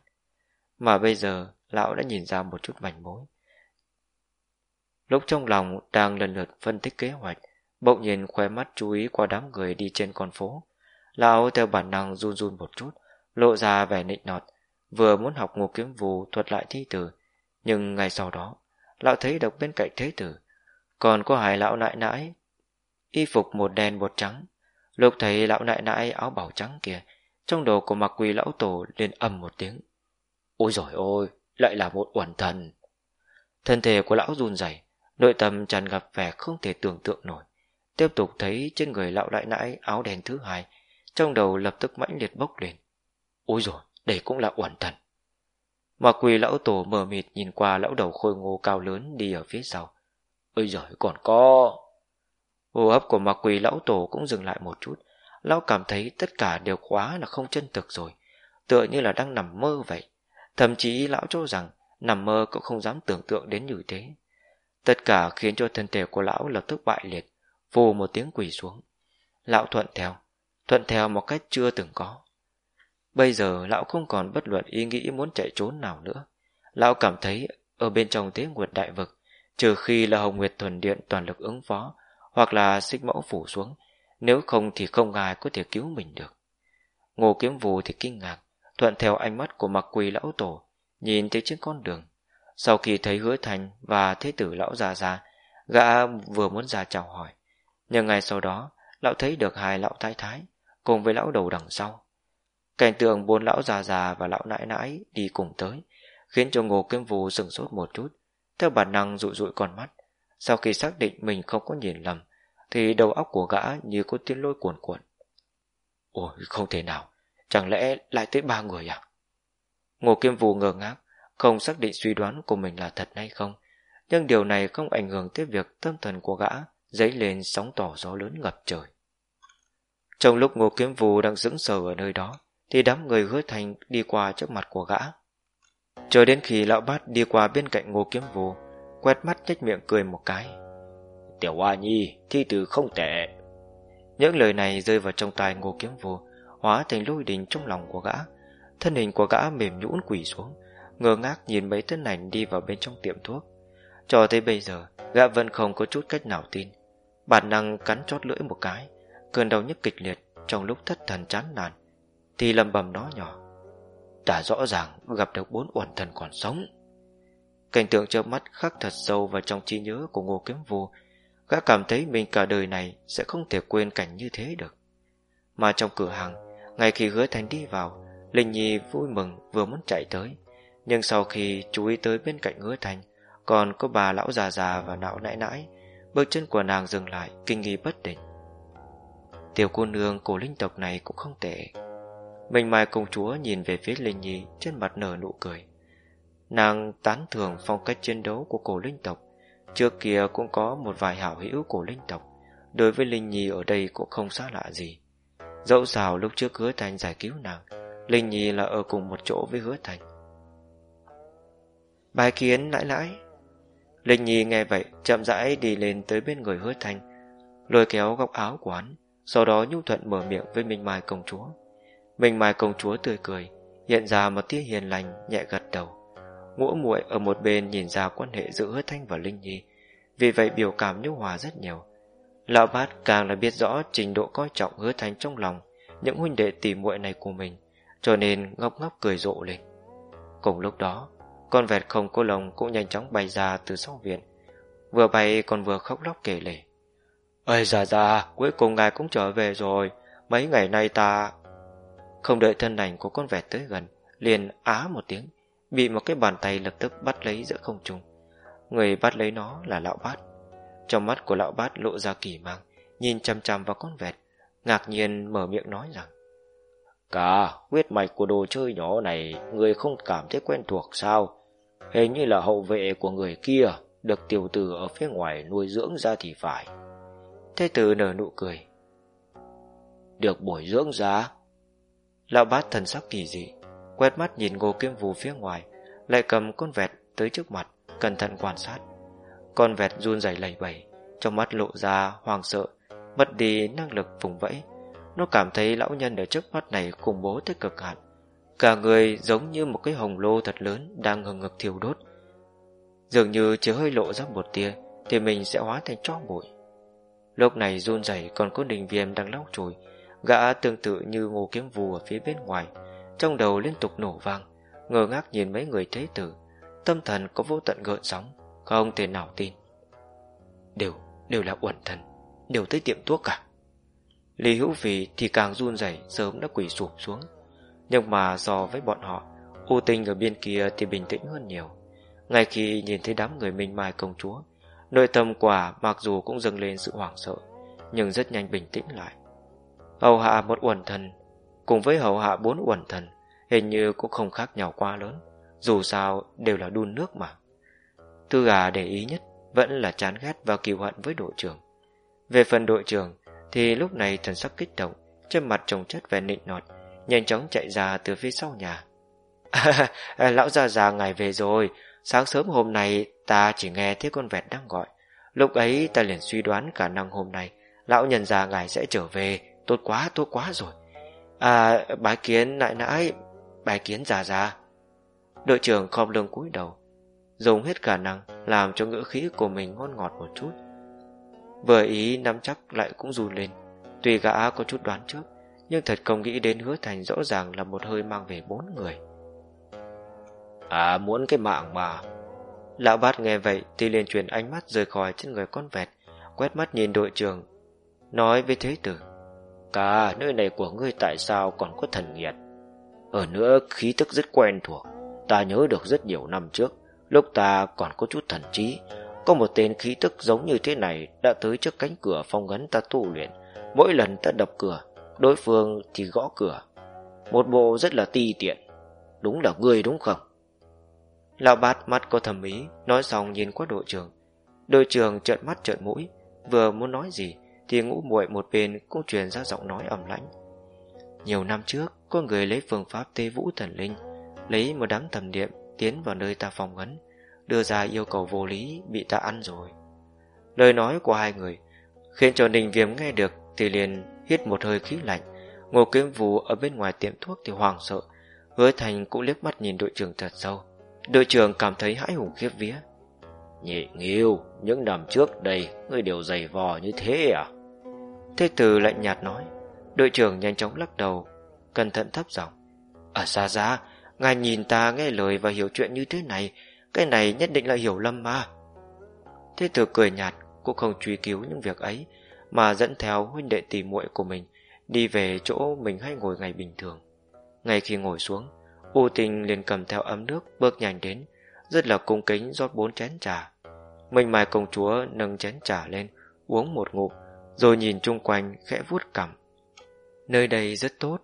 Mà bây giờ, lão đã nhìn ra một chút mảnh mối. Lúc trong lòng đang lần lượt phân tích kế hoạch, Bỗng nhìn khóe mắt chú ý qua đám người đi trên con phố. Lão theo bản năng run run một chút, lộ ra vẻ nịnh nọt, vừa muốn học ngô kiếm vù thuật lại thi tử. Nhưng ngày sau đó, lão thấy được bên cạnh thế tử, còn có hai lão nại nãi, y phục một đen một trắng. Lúc thấy lão nại nãi áo bảo trắng kia, trong đầu của mặc quỳ lão tổ liền ầm một tiếng. Ôi giỏi ôi, lại là một uẩn thần. Thân thể của lão run rẩy, nội tâm tràn gặp vẻ không thể tưởng tượng nổi. Tiếp tục thấy trên người lão đại nãi áo đen thứ hai, trong đầu lập tức mãnh liệt bốc lên. Ôi rồi, đây cũng là uẩn thần. Mà quỳ lão tổ mờ mịt nhìn qua lão đầu khôi ngô cao lớn đi ở phía sau. Ôi giời, còn có... Hô hấp của mặc quỳ lão tổ cũng dừng lại một chút. Lão cảm thấy tất cả đều quá là không chân thực rồi. Tựa như là đang nằm mơ vậy. Thậm chí lão cho rằng nằm mơ cũng không dám tưởng tượng đến như thế. Tất cả khiến cho thân thể của lão lập tức bại liệt, phù một tiếng quỳ xuống. Lão thuận theo, thuận theo một cách chưa từng có. Bây giờ lão không còn bất luận ý nghĩ muốn chạy trốn nào nữa. Lão cảm thấy ở bên trong thế nguyệt đại vực, trừ khi là Hồng Nguyệt Thuần Điện toàn lực ứng phó, hoặc là xích mẫu phủ xuống, nếu không thì không ai có thể cứu mình được. Ngô Kiếm Vù thì kinh ngạc, thuận theo ánh mắt của mặc quỳ lão tổ, nhìn thấy trên con đường. Sau khi thấy hứa thành và thế tử lão già già, gã vừa muốn ra chào hỏi. Nhưng ngay sau đó, lão thấy được hai lão thái thái, cùng với lão đầu đằng sau. Cảnh tượng bốn lão già già và lão nãi nãi đi cùng tới, khiến cho Ngô Kiếm Vù sừng sốt một chút, theo bản năng rụi rụi con mắt. Sau khi xác định mình không có nhìn lầm, thì đầu óc của gã như có tiếng lôi cuồn cuộn. Ôi, không thể nào, chẳng lẽ lại tới ba người à? Ngô Kiếm Vù ngờ ngác, không xác định suy đoán của mình là thật hay không, nhưng điều này không ảnh hưởng tới việc tâm thần của gã dấy lên sóng tỏ gió lớn ngập trời. Trong lúc Ngô Kiếm Vù đang dững sờ ở nơi đó, thì đám người hứa thành đi qua trước mặt của gã. Chờ đến khi lão bát đi qua bên cạnh Ngô Kiếm Vù, quét mắt nhếch miệng cười một cái. Tiểu Hoa Nhi, thi từ không tệ. Những lời này rơi vào trong tai Ngô Kiếm Vù, hóa thành lôi đình trong lòng của gã. Thân hình của gã mềm nhũn quỳ xuống, ngơ ngác nhìn mấy thân ảnh đi vào bên trong tiệm thuốc. Cho tới bây giờ, gã vẫn không có chút cách nào tin. Bản năng cắn chót lưỡi một cái, cơn đau nhức kịch liệt trong lúc thất thần chán nản, thì lầm bầm nó nhỏ. Ta rõ ràng gặp được bốn uẩn thần còn sống. Cảnh tượng chớp mắt khắc thật sâu vào trong trí nhớ của Ngô Kiếm Vô, gã cảm thấy mình cả đời này sẽ không thể quên cảnh như thế được. Mà trong cửa hàng, ngay khi hứa thành đi vào, Linh Nhi vui mừng vừa muốn chạy tới, nhưng sau khi chú ý tới bên cạnh hứa thành, còn có bà lão già già và não nãi nãi, bước chân của nàng dừng lại, kinh nghi bất định. Tiểu cô nương cổ linh tộc này cũng không tệ. Mình mai công chúa nhìn về phía Linh Nhi trên mặt nở nụ cười. Nàng tán thưởng phong cách chiến đấu của cổ linh tộc. Trước kia cũng có một vài hảo hữu cổ linh tộc. Đối với Linh Nhi ở đây cũng không xa lạ gì. Dẫu sao lúc trước hứa thành giải cứu nàng, Linh Nhi là ở cùng một chỗ với hứa thành. Bài kiến lãi lãi. Linh Nhi nghe vậy, chậm rãi đi lên tới bên người hứa Thanh, lôi kéo góc áo của hắn, sau đó nhu thuận mở miệng với Minh Mai công chúa. Minh Mai công chúa tươi cười, hiện ra một tia hiền lành, nhẹ gật đầu. Ngũ muội ở một bên nhìn ra quan hệ giữa hứa thanh và Linh Nhi, vì vậy biểu cảm nhu hòa rất nhiều. Lão bát càng là biết rõ trình độ coi trọng hứa thanh trong lòng những huynh đệ tỉ muội này của mình, cho nên ngốc ngốc cười rộ lên. Cùng lúc đó, con vẹt không cô lồng cũng nhanh chóng bay ra từ sau viện, vừa bay còn vừa khóc lóc kể lể. Ơi già già, cuối cùng ngài cũng trở về rồi, mấy ngày nay ta... Không đợi thân ảnh của con vẹt tới gần, liền á một tiếng, bị một cái bàn tay lập tức bắt lấy giữa không trung. Người bắt lấy nó là lão bát. Trong mắt của lão bát lộ ra kỳ mang, nhìn chăm chăm vào con vẹt, ngạc nhiên mở miệng nói rằng Cả huyết mạch của đồ chơi nhỏ này người không cảm thấy quen thuộc sao? Hình như là hậu vệ của người kia được tiểu tử ở phía ngoài nuôi dưỡng ra thì phải. Thế tử nở nụ cười. Được bồi dưỡng ra? Lão bát thần sắc kỳ dị, quét mắt nhìn ngô kiếm vù phía ngoài, lại cầm con vẹt tới trước mặt, cẩn thận quan sát. Con vẹt run rẩy lầy bẩy, trong mắt lộ ra hoang sợ, mất đi năng lực vùng vẫy. Nó cảm thấy lão nhân ở trước mắt này khủng bố tới cực hạn. Cả người giống như một cái hồng lô thật lớn đang ngừng ngực thiêu đốt. Dường như chỉ hơi lộ ra một tia thì mình sẽ hóa thành cho bụi. Lúc này run rẩy còn có đình viêm đang lau chùi Gã tương tự như ngô kiếm vù ở phía bên ngoài Trong đầu liên tục nổ vang ngơ ngác nhìn mấy người thế tử Tâm thần có vô tận gợn sóng Không thể nào tin Đều, đều là uẩn thần Đều tới tiệm thuốc cả Lý Hữu Phì thì càng run rẩy Sớm đã quỳ sụp xuống nhưng mà so với bọn họ, U tinh ở bên kia thì bình tĩnh hơn nhiều. Ngay khi nhìn thấy đám người minh mai công chúa, Nội tâm quả mặc dù cũng dâng lên sự hoảng sợ, Nhưng rất nhanh bình tĩnh lại. Hầu hạ một uẩn thần, Cùng với hầu hạ bốn uẩn thần, Hình như cũng không khác nhau quá lớn, Dù sao đều là đun nước mà. Tư gà để ý nhất Vẫn là chán ghét và kiêu hận với đội trưởng. Về phần đội trưởng, Thì lúc này thần sắc kích động, Trên mặt trồng chất vẻ nịnh nọt Nhanh chóng chạy ra từ phía sau nhà. <laughs> Lão già già ngài về rồi. Sáng sớm hôm nay ta chỉ nghe thấy con vẹt đang gọi. Lúc ấy ta liền suy đoán khả năng hôm nay Lão nhân già ngài sẽ trở về. Tốt quá tốt quá rồi. À bái kiến nại nãi, Bái kiến già già. Đội trưởng khom lưng cúi đầu, Dùng hết khả năng Làm cho ngữ khí của mình ngon ngọt một chút. Vừa ý nắm chắc lại cũng run lên. Tuy gã có chút đoán trước nhưng thật không nghĩ đến hứa thành rõ ràng là một hơi mang về bốn người. À muốn cái mạng mà. Lão bát nghe vậy Thì liền chuyển ánh mắt rời khỏi trên người con vẹt, Quét mắt nhìn đội trưởng, Nói với thế tử, Cả nơi này của ngươi tại sao còn có thần nghiệt? Ở nữa, khí tức rất quen thuộc, Ta nhớ được rất nhiều năm trước, Lúc ta còn có chút thần trí, Có một tên khí tức giống như thế này Đã tới trước cánh cửa phong ấn ta tu luyện, Mỗi lần ta đập cửa Đối phương thì gõ cửa. Một bộ rất là ti tiện. Đúng là ngươi đúng không? Lão bát mắt có thầm ý Nói xong nhìn qua đội trưởng. Đội trưởng trợn mắt trợn mũi Vừa muốn nói gì Thì ngũ muội một bên cũng truyền ra giọng nói ẩm lãnh. Nhiều năm trước Có người lấy phương pháp tê vũ thần linh Lấy một đám thầm niệm Tiến vào nơi ta phòng ngấn, Đưa ra yêu cầu vô lý bị ta ăn rồi. Lời nói của hai người Khiến cho Ninh Viêm nghe được Thì liền hít một hơi khí lạnh. Ngô kiếm vũ ở bên ngoài tiệm thuốc thì hoàng sợ. Hứa thành cũng liếc mắt nhìn đội trưởng thật sâu. Đội trưởng cảm thấy hãi hùng khiếp vía. Nhị nghiêu Những năm trước đây Ngươi đều dày vò như thế à? Thế tử lạnh nhạt nói. Đội trưởng nhanh chóng lắc đầu Cẩn thận thấp giọng. Ở xa xa Ngài nhìn ta nghe lời và hiểu chuyện như thế này Cái này nhất định là hiểu lầm mà. Thế tử cười nhạt Cũng không truy cứu những việc ấy mà dẫn theo huynh đệ tỷ muội của mình, Đi về chỗ mình hay ngồi ngày bình thường. Ngay khi ngồi xuống, U tình liền cầm theo ấm nước bước nhanh đến, Rất là cung kính rót bốn chén trà. Mình mai công chúa nâng chén trà lên, Uống một ngụm, Rồi nhìn chung quanh khẽ vuốt cằm. Nơi đây rất tốt.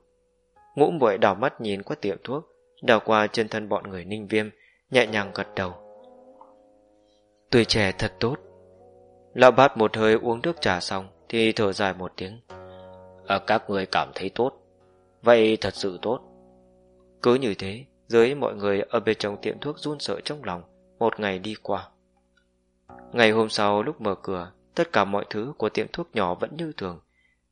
Ngũ muội đảo mắt nhìn qua tiệm thuốc Đảo qua chân thân bọn người ninh viêm, Nhẹ nhàng gật đầu. Tuổi trẻ thật tốt. Lão bát một hơi uống nước trà xong thì thở dài một tiếng à, Các người cảm thấy tốt Vậy thật sự tốt cứ như thế, dưới mọi người ở bên trong tiệm thuốc run sợ trong lòng, một ngày đi qua. Ngày hôm sau lúc mở cửa, tất cả mọi thứ của tiệm thuốc nhỏ vẫn như thường.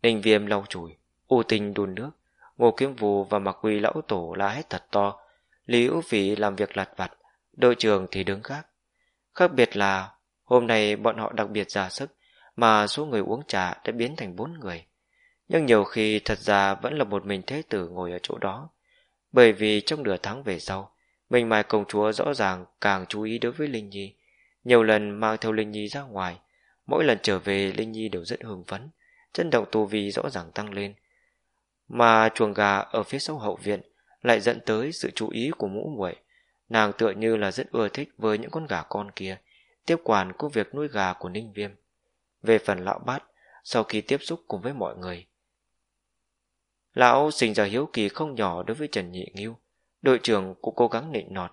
Ninh viêm lau chùi, u tinh đun nước, ngô kiếm vù và mặc quỳ lão tổ la hét thật to. Lý ưu phỉ làm việc lặt vặt, đội trưởng thì đứng khác. Khác biệt là, hôm nay bọn họ đặc biệt ra sức, mà số người uống trà đã biến thành bốn người. Nhưng nhiều khi thật ra vẫn là một mình thế tử ngồi ở chỗ đó, bởi vì trong nửa tháng về sau, mình mài công chúa rõ ràng càng chú ý đối với Linh Nhi. Nhiều lần mang theo Linh Nhi ra ngoài, mỗi lần trở về Linh Nhi đều rất hưng phấn, chân động tu vi rõ ràng tăng lên. Mà chuồng gà ở phía sau hậu viện lại dẫn tới sự chú ý của mũ muội nàng tựa như là rất ưa thích với những con gà con kia, tiếp quản công việc nuôi gà của Ninh Viêm. Về phần lão bát, sau khi tiếp xúc cùng với mọi người, Lão sinh ra hiếu kỳ không nhỏ đối với Trần Nhị Nghiêu. Đội trưởng cũng cố gắng nịnh nọt.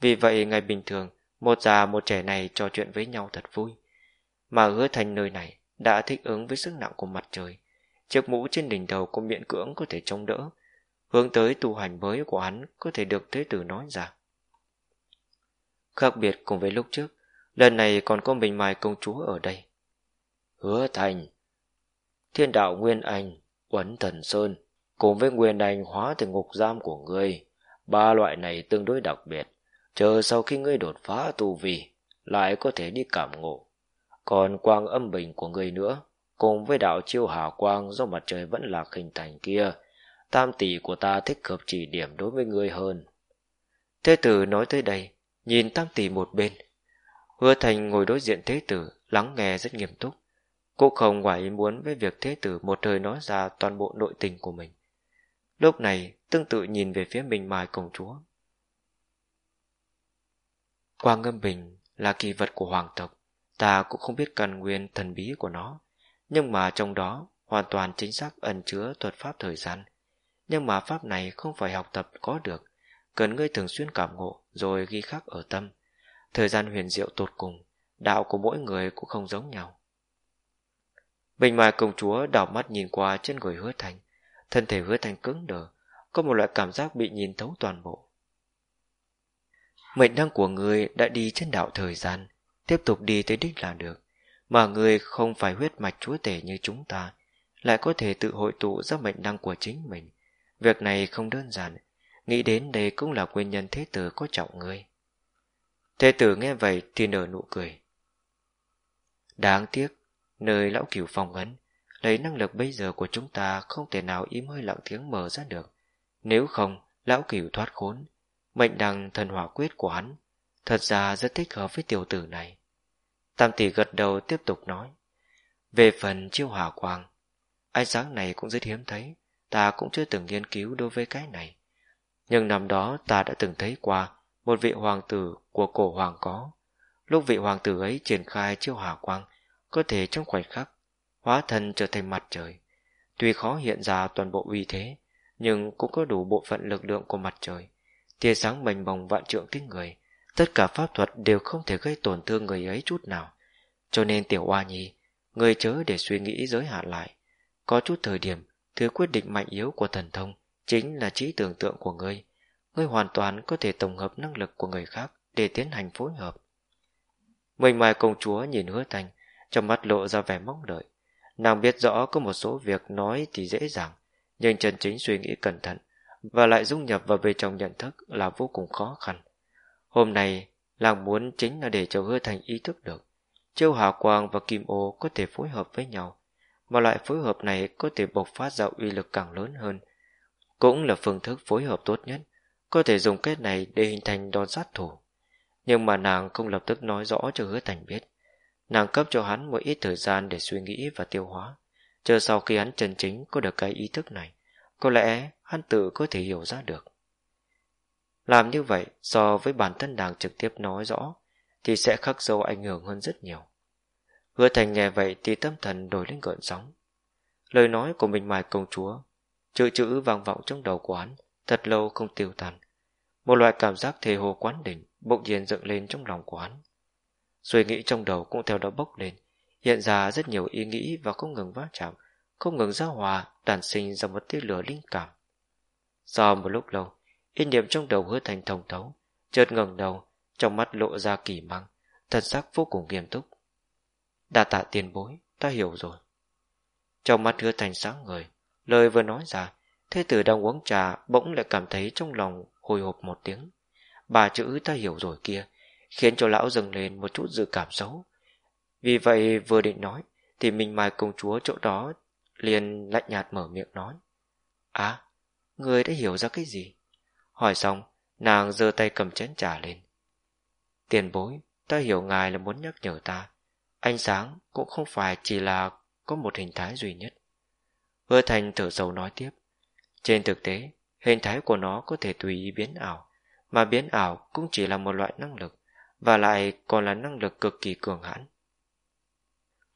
Vì vậy ngày bình thường, một già một trẻ này trò chuyện với nhau thật vui. Mà hứa thành nơi này đã thích ứng với sức nặng của mặt trời. Chiếc mũ trên đỉnh đầu cũng miễn cưỡng có thể chống đỡ. Hướng tới tu hành mới của hắn có thể được thế tử nói ra. Khác biệt cùng với lúc trước, lần này còn có mình mài công chúa ở đây. Hứa thành Thiên đạo Nguyên Anh Uấn Thần Sơn cùng với nguyên anh hóa thành ngục giam của ngươi. Ba loại này tương đối đặc biệt, chờ sau khi ngươi đột phá tu vi, lại có thể đi cảm ngộ. Còn quang âm bình của ngươi nữa, cùng với đạo chiêu hào quang do mặt trời vẫn là hình thành kia, tam tỷ của ta thích hợp chỉ điểm đối với ngươi hơn. Thế tử nói tới đây, nhìn tam tỷ một bên. Hứa thành ngồi đối diện thế tử, lắng nghe rất nghiêm túc. Cô không ngoài ý muốn với việc thế tử một thời nói ra toàn bộ nội tình của mình. Lúc này, tương tự nhìn về phía mình mai công chúa. Quang ngâm bình là kỳ vật của hoàng tộc, ta cũng không biết căn nguyên thần bí của nó, nhưng mà trong đó hoàn toàn chính xác ẩn chứa thuật pháp thời gian. Nhưng mà pháp này không phải học tập có được, cần ngươi thường xuyên cảm ngộ rồi ghi khắc ở tâm. Thời gian huyền diệu tột cùng, đạo của mỗi người cũng không giống nhau. Bình mai công chúa đảo mắt nhìn qua trên người hứa thành, thân thể hứa thành cứng đờ, có một loại cảm giác bị nhìn thấu toàn bộ. Mệnh năng của người đã đi trên đạo thời gian, tiếp tục đi tới đích là được, mà người không phải huyết mạch chúa tể như chúng ta, lại có thể tự hội tụ ra mệnh năng của chính mình. Việc này không đơn giản, nghĩ đến đây cũng là nguyên nhân thế tử có trọng người. Thế tử nghe vậy thì nở nụ cười. Đáng tiếc, nơi lão cửu phong ấn, lấy năng lực bây giờ của chúng ta không thể nào im hơi lặng tiếng mở ra được. Nếu không, lão cửu thoát khốn, mệnh đằng thần hỏa quyết của hắn, thật ra rất thích hợp với tiểu tử này. Tam tỷ gật đầu tiếp tục nói. Về phần chiêu hỏa quang, ánh sáng này cũng rất hiếm thấy, ta cũng chưa từng nghiên cứu đối với cái này. Nhưng năm đó ta đã từng thấy qua một vị hoàng tử của cổ hoàng có. Lúc vị hoàng tử ấy triển khai chiêu hỏa quang, có thể trong khoảnh khắc, hóa thân trở thành mặt trời. Tuy khó hiện ra toàn bộ uy thế, nhưng cũng có đủ bộ phận lực lượng của mặt trời. Tia sáng mênh bồng vạn trượng kinh người, tất cả pháp thuật đều không thể gây tổn thương người ấy chút nào. Cho nên tiểu oa nhi, người chớ để suy nghĩ giới hạn lại. Có chút thời điểm, thứ quyết định mạnh yếu của thần thông chính là trí tưởng tượng của ngươi. Ngươi hoàn toàn có thể tổng hợp năng lực của người khác để tiến hành phối hợp. Mình mai công chúa nhìn hứa thành, trong mắt lộ ra vẻ mong đợi. Nàng biết rõ có một số việc nói thì dễ dàng, nhưng chân chính suy nghĩ cẩn thận và lại dung nhập vào bên trong nhận thức là vô cùng khó khăn. Hôm nay, nàng muốn chính là để cho hứa thành ý thức được. Châu Hà Quang và Kim Ô có thể phối hợp với nhau, mà loại phối hợp này có thể bộc phát ra uy lực càng lớn hơn. Cũng là phương thức phối hợp tốt nhất, có thể dùng kết này để hình thành đòn sát thủ. Nhưng mà nàng không lập tức nói rõ cho hứa thành biết. Nàng cấp cho hắn một ít thời gian để suy nghĩ và tiêu hóa. Chờ sau khi hắn chân chính có được cái ý thức này, có lẽ hắn tự có thể hiểu ra được. Làm như vậy so với bản thân nàng trực tiếp nói rõ thì sẽ khắc sâu ảnh hưởng hơn rất nhiều. Hứa thành nghe vậy thì tâm thần đổi lên gợn sóng. Lời nói của mình mài công chúa, chữ chữ vang vọng trong đầu của hắn, thật lâu không tiêu tan. Một loại cảm giác thề hồ quán đỉnh bỗng nhiên dựng lên trong lòng của hắn. Suy nghĩ trong đầu cũng theo đó bốc lên, hiện ra rất nhiều ý nghĩ và không ngừng va chạm, không ngừng giao hòa, đàn sinh ra một tia lửa linh cảm. Sau một lúc lâu, ý niệm trong đầu hứa thành thông thấu, chợt ngẩng đầu, trong mắt lộ ra kỳ măng, thật sắc vô cùng nghiêm túc. Đa tạ tiền bối, ta hiểu rồi. Trong mắt hứa thành sáng người, lời vừa nói ra, thế tử đang uống trà bỗng lại cảm thấy trong lòng hồi hộp một tiếng. Bà chữ ta hiểu rồi kia, khiến cho lão dâng lên một chút dự cảm xấu. Vì vậy vừa định nói, thì mình mai công chúa chỗ đó liền lạnh nhạt mở miệng nói. À, người đã hiểu ra cái gì? Hỏi xong, nàng giơ tay cầm chén trà lên. Tiền bối, ta hiểu ngài là muốn nhắc nhở ta. Ánh sáng cũng không phải chỉ là có một hình thái duy nhất. Hứa thành thở sâu nói tiếp. Trên thực tế, hình thái của nó có thể tùy ý biến ảo, mà biến ảo cũng chỉ là một loại năng lực, và lại còn là năng lực cực kỳ cường hãn.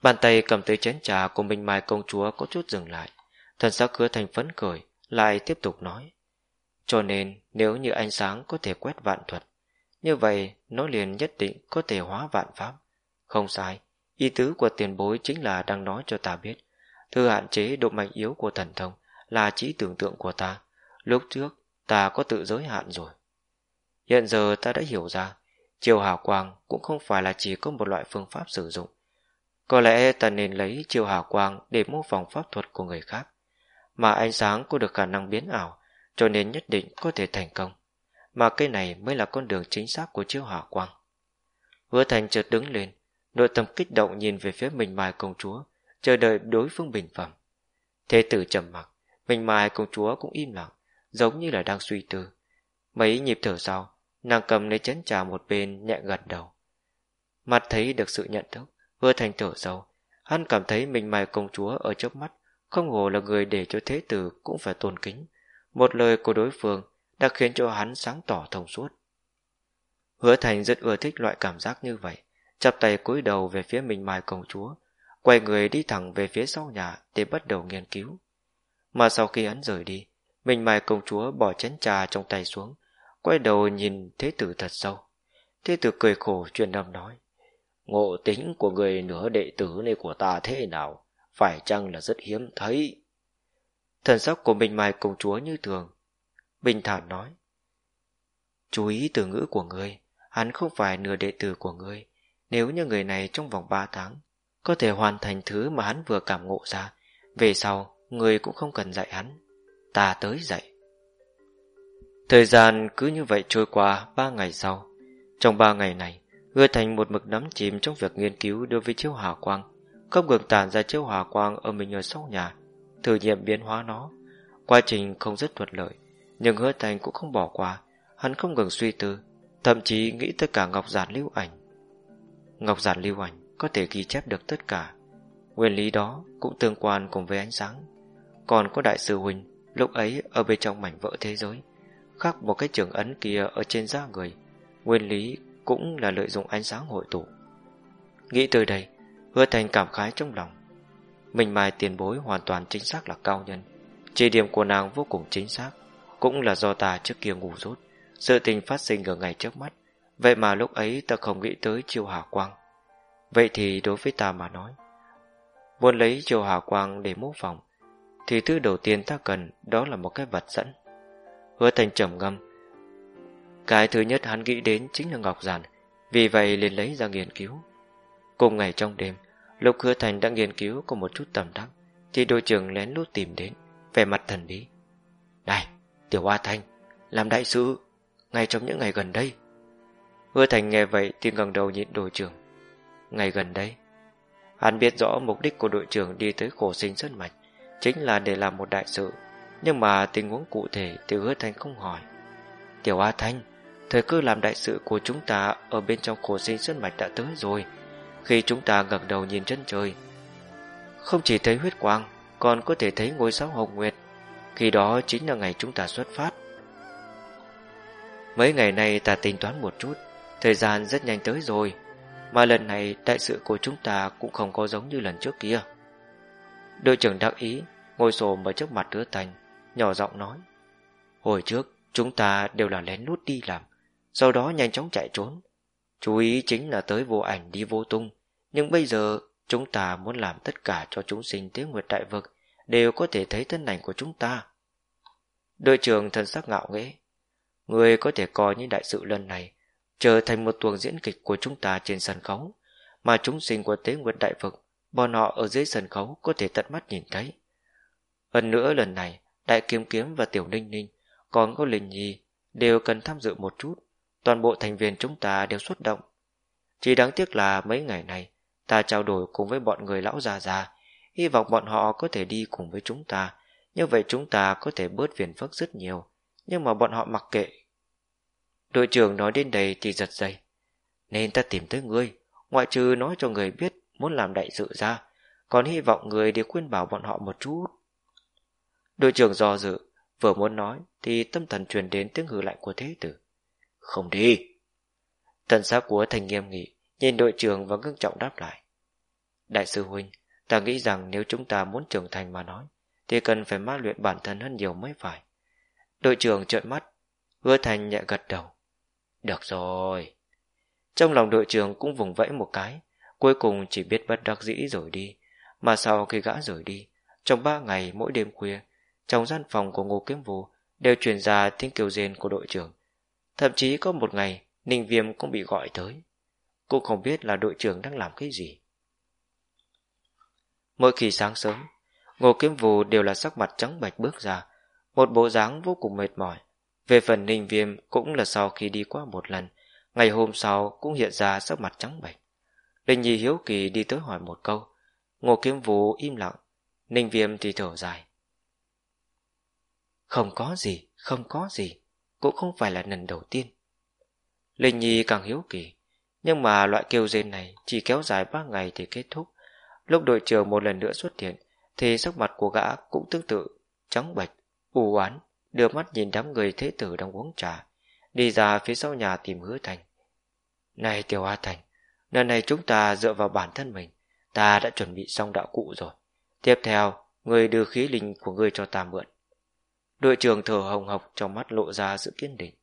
Bàn tay cầm tới chén trà của minh mai công chúa có chút dừng lại, thần sắc hứa thành phấn khởi, lại tiếp tục nói. Cho nên, nếu như ánh sáng có thể quét vạn thuật, như vậy nó liền nhất định có thể hóa vạn pháp. Không sai, ý tứ của tiền bối chính là đang nói cho ta biết, thư hạn chế độ mạnh yếu của thần thông là trí tưởng tượng của ta. Lúc trước, ta có tự giới hạn rồi. Hiện giờ ta đã hiểu ra, chiều hào quang cũng không phải là chỉ có một loại phương pháp sử dụng. Có lẽ ta nên lấy chiều hào quang để mô phỏng pháp thuật của người khác. Mà ánh sáng có được khả năng biến ảo, cho nên nhất định có thể thành công. Mà cây này mới là con đường chính xác của chiêu hỏa quang. Hứa thành chợt đứng lên, nội tâm kích động nhìn về phía mình mai công chúa, chờ đợi đối phương bình phẩm. Thế tử trầm mặc, mình mai công chúa cũng im lặng, giống như là đang suy tư. Mấy nhịp thở sau, nàng cầm lấy chén trà một bên nhẹ gật đầu. Mặt thấy được sự nhận thức, hứa thành thở sâu, hắn cảm thấy mình mài công chúa ở trước mắt, không hồ là người để cho thế tử cũng phải tôn kính. Một lời của đối phương đã khiến cho hắn sáng tỏ thông suốt. Hứa thành rất ưa thích loại cảm giác như vậy, chắp tay cúi đầu về phía mình mài công chúa, quay người đi thẳng về phía sau nhà để bắt đầu nghiên cứu. Mà sau khi hắn rời đi, mình mài công chúa bỏ chén trà trong tay xuống, quay đầu nhìn thế tử thật sâu. Thế tử cười khổ truyền âm nói, ngộ tính của người nửa đệ tử này của ta thế nào, phải chăng là rất hiếm thấy? Thần sắc của mình mai công chúa như thường, bình thản nói, chú ý từ ngữ của người, hắn không phải nửa đệ tử của người, nếu như người này trong vòng ba tháng có thể hoàn thành thứ mà hắn vừa cảm ngộ ra, về sau người cũng không cần dạy hắn, ta tới dạy. Thời gian cứ như vậy trôi qua ba ngày sau. Trong ba ngày này, Hứa Thành một mực nắm chìm trong việc nghiên cứu đối với chiếu hỏa quang, không ngừng tản ra chiếu hỏa quang ở mình ở sau nhà, thử nghiệm biến hóa nó. Quá trình không rất thuận lợi, nhưng Hứa Thành cũng không bỏ qua, hắn không ngừng suy tư, thậm chí nghĩ tất cả ngọc giản lưu ảnh. Ngọc giản lưu ảnh có thể ghi chép được tất cả. Nguyên lý đó cũng tương quan cùng với ánh sáng. Còn có đại sư huỳnh lúc ấy ở bên trong mảnh vỡ thế giới, khác một cái trường ấn kia ở trên da người. Nguyên lý cũng là lợi dụng ánh sáng hội tụ. Nghĩ tới đây, hứa thành cảm khái trong lòng. Mình mai tiền bối hoàn toàn chính xác là cao nhân. Chỉ điểm của nàng vô cùng chính xác, cũng là do ta trước kia ngủ rốt. Sự tình phát sinh ở ngày trước mắt, vậy mà lúc ấy ta không nghĩ tới chiêu Hà quang. Vậy thì đối với ta mà nói, muốn lấy chiêu Hà quang để mô phỏng, thì thứ đầu tiên ta cần đó là một cái vật dẫn. Hứa thành trầm ngâm, cái thứ nhất hắn nghĩ đến chính là Ngọc Giản, vì vậy liền lấy ra nghiên cứu. Cùng ngày trong đêm, lúc Hứa Thành đang nghiên cứu có một chút tầm đắc, thì đội trưởng lén lút tìm đến, vẻ mặt thần bí. Này, Tiểu Hoa Thanh, làm đại sứ, ngay trong những ngày gần đây. Hứa Thành nghe vậy thì ngẩng đầu nhìn đội trưởng. Ngày gần đây, hắn biết rõ mục đích của đội trưởng đi tới khổ sinh sơn mạch, chính là để làm một đại sự, nhưng mà tình huống cụ thể tiểu Hứa thanh không hỏi. Tiểu A Thanh, Thời cơ làm đại sự của chúng ta Ở bên trong khổ sinh sơn mạch đã tới rồi. Khi chúng ta ngẩng đầu nhìn chân trời Không chỉ thấy huyết quang Còn có thể thấy ngôi sao hồng nguyệt. Khi đó chính là ngày chúng ta xuất phát. Mấy ngày nay ta tính toán một chút Thời gian rất nhanh tới rồi Mà lần này đại sự của chúng ta Cũng không có giống như lần trước kia. Đội trưởng đắc ý Ngồi xổm ở trước mặt đứa thành Nhỏ giọng nói Hồi trước chúng ta đều là lén lút đi làm sau đó nhanh chóng chạy trốn. Chú ý chính là tới vô ảnh đi vô tung, nhưng bây giờ chúng ta muốn làm tất cả cho chúng sinh tiếng nguyệt đại vực đều có thể thấy thân ảnh của chúng ta. Đội trưởng thần sắc ngạo nghễ, người có thể coi những đại sự lần này trở thành một tuồng diễn kịch của chúng ta trên sân khấu, mà chúng sinh của tế nguyệt đại vực, bọn họ ở dưới sân khấu có thể tận mắt nhìn thấy. Hơn nữa lần này, Đại Kiếm Kiếm và Tiểu Ninh Ninh còn có Linh Nhi đều cần tham dự một chút toàn bộ thành viên chúng ta đều xuất động. Chỉ đáng tiếc là mấy ngày này, ta trao đổi cùng với bọn người lão già già, hy vọng bọn họ có thể đi cùng với chúng ta, như vậy chúng ta có thể bớt phiền phức rất nhiều, nhưng mà bọn họ mặc kệ. Đội trưởng nói đến đây thì giật dây. Nên ta tìm tới ngươi, ngoại trừ nói cho người biết muốn làm đại sự ra, còn hy vọng người đi khuyên bảo bọn họ một chút. Đội trưởng do dự, vừa muốn nói thì tâm thần truyền đến tiếng hừ lạnh của thế tử. Không đi. Thần xác của thành nghiêm nghị, nhìn đội trưởng và ngưng trọng đáp lại. Đại sư Huynh, ta nghĩ rằng nếu chúng ta muốn trưởng thành mà nói, thì cần phải ma luyện bản thân hơn nhiều mới phải. Đội trưởng trợn mắt, hứa thành nhẹ gật đầu. Được rồi. Trong lòng đội trưởng cũng vùng vẫy một cái, cuối cùng chỉ biết bất đắc dĩ rồi đi. Mà sau khi gã rời đi, trong ba ngày mỗi đêm khuya, trong gian phòng của Ngô Kiếm Vũ đều truyền ra tiếng kêu rên của đội trưởng, Thậm chí có một ngày, Ninh Viêm cũng bị gọi tới. Cô không biết là đội trưởng đang làm cái gì. Mỗi khi sáng sớm, Ngô Kiếm Vũ đều là sắc mặt trắng bạch bước ra, một bộ dáng vô cùng mệt mỏi. Về phần Ninh Viêm cũng là sau khi đi qua một lần, ngày hôm sau cũng hiện ra sắc mặt trắng bạch. Linh Nhi hiếu kỳ đi tới hỏi một câu. Ngô Kiếm Vũ im lặng, Ninh Viêm thì thở dài. Không có gì, không có gì, cũng không phải là lần đầu tiên. Linh Nhi càng hiếu kỳ, nhưng mà loại kêu rên này chỉ kéo dài ba ngày thì kết thúc. Lúc đội trưởng một lần nữa xuất hiện, thì sắc mặt của gã cũng tương tự, trắng bệch, u oán, đưa mắt nhìn đám người thế tử đang uống trà, đi ra phía sau nhà tìm hứa thành. Này Tiểu A Thành, lần này chúng ta dựa vào bản thân mình, ta đã chuẩn bị xong đạo cụ rồi. Tiếp theo, người đưa khí linh của người cho ta mượn. Đội trưởng thở hồng hộc trong mắt lộ ra sự kiên định.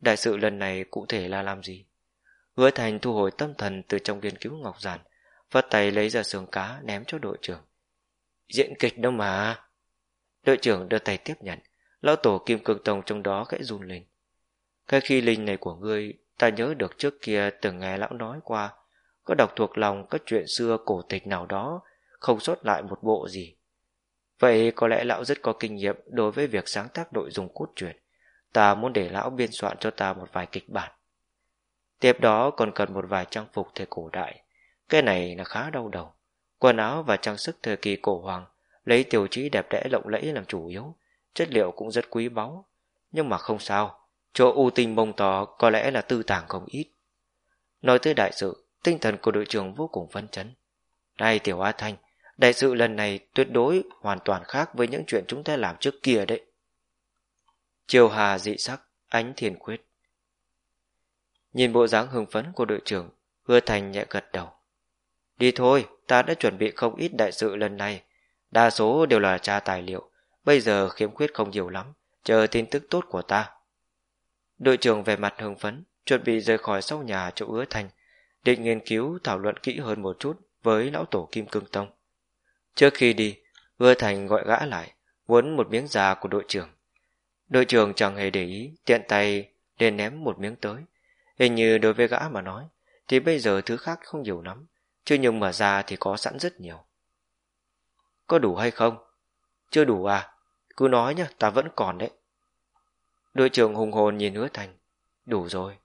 Đại sự lần này cụ thể là làm gì? Hứa Thành thu hồi tâm thần từ trong nghiên cứu ngọc giản, vắt tay lấy ra xương cá ném cho đội trưởng. Diễn kịch đâu mà. Đội trưởng đưa tay tiếp nhận, lão tổ kim cương tông trong đó khẽ run lên. Cái khi linh này của ngươi, ta nhớ được trước kia từng nghe lão nói qua, có đọc thuộc lòng các chuyện xưa cổ tịch nào đó, không sót lại một bộ gì. Vậy có lẽ lão rất có kinh nghiệm đối với việc sáng tác nội dung cốt truyện. Ta muốn để lão biên soạn cho ta một vài kịch bản. Tiếp đó còn cần một vài trang phục thời cổ đại. Cái này là khá đau đầu. Quần áo và trang sức thời kỳ cổ hoàng lấy tiêu chí đẹp đẽ lộng lẫy làm chủ yếu. Chất liệu cũng rất quý báu. Nhưng mà không sao. Chỗ ưu tinh bông tỏ có lẽ là tư tàng không ít. Nói tới đại sự, tinh thần của đội trưởng vô cùng phấn chấn. Này Tiểu A Thanh, đại sự lần này tuyệt đối hoàn toàn khác với những chuyện chúng ta làm trước kia đấy. Chiều hà dị sắc, ánh thiền quyết. Nhìn bộ dáng hưng phấn của đội trưởng, hứa thành nhẹ gật đầu. Đi thôi, ta đã chuẩn bị không ít đại sự lần này. Đa số đều là tra tài liệu, bây giờ khiếm khuyết không nhiều lắm, chờ tin tức tốt của ta. Đội trưởng về mặt hưng phấn, chuẩn bị rời khỏi sau nhà chỗ hứa thành, định nghiên cứu thảo luận kỹ hơn một chút với lão tổ Kim Cương Tông. Trước khi đi, hứa thành gọi gã lại, muốn một miếng già của đội trưởng. Đội trưởng chẳng hề để ý, tiện tay liền ném một miếng tới. Hình như đối với gã mà nói, thì bây giờ thứ khác không nhiều lắm, chứ nhưng mà ra thì có sẵn rất nhiều. Có đủ hay không? Chưa đủ à? Cứ nói nhá, ta vẫn còn đấy. Đội trưởng hùng hồn nhìn hứa thành. Đủ rồi.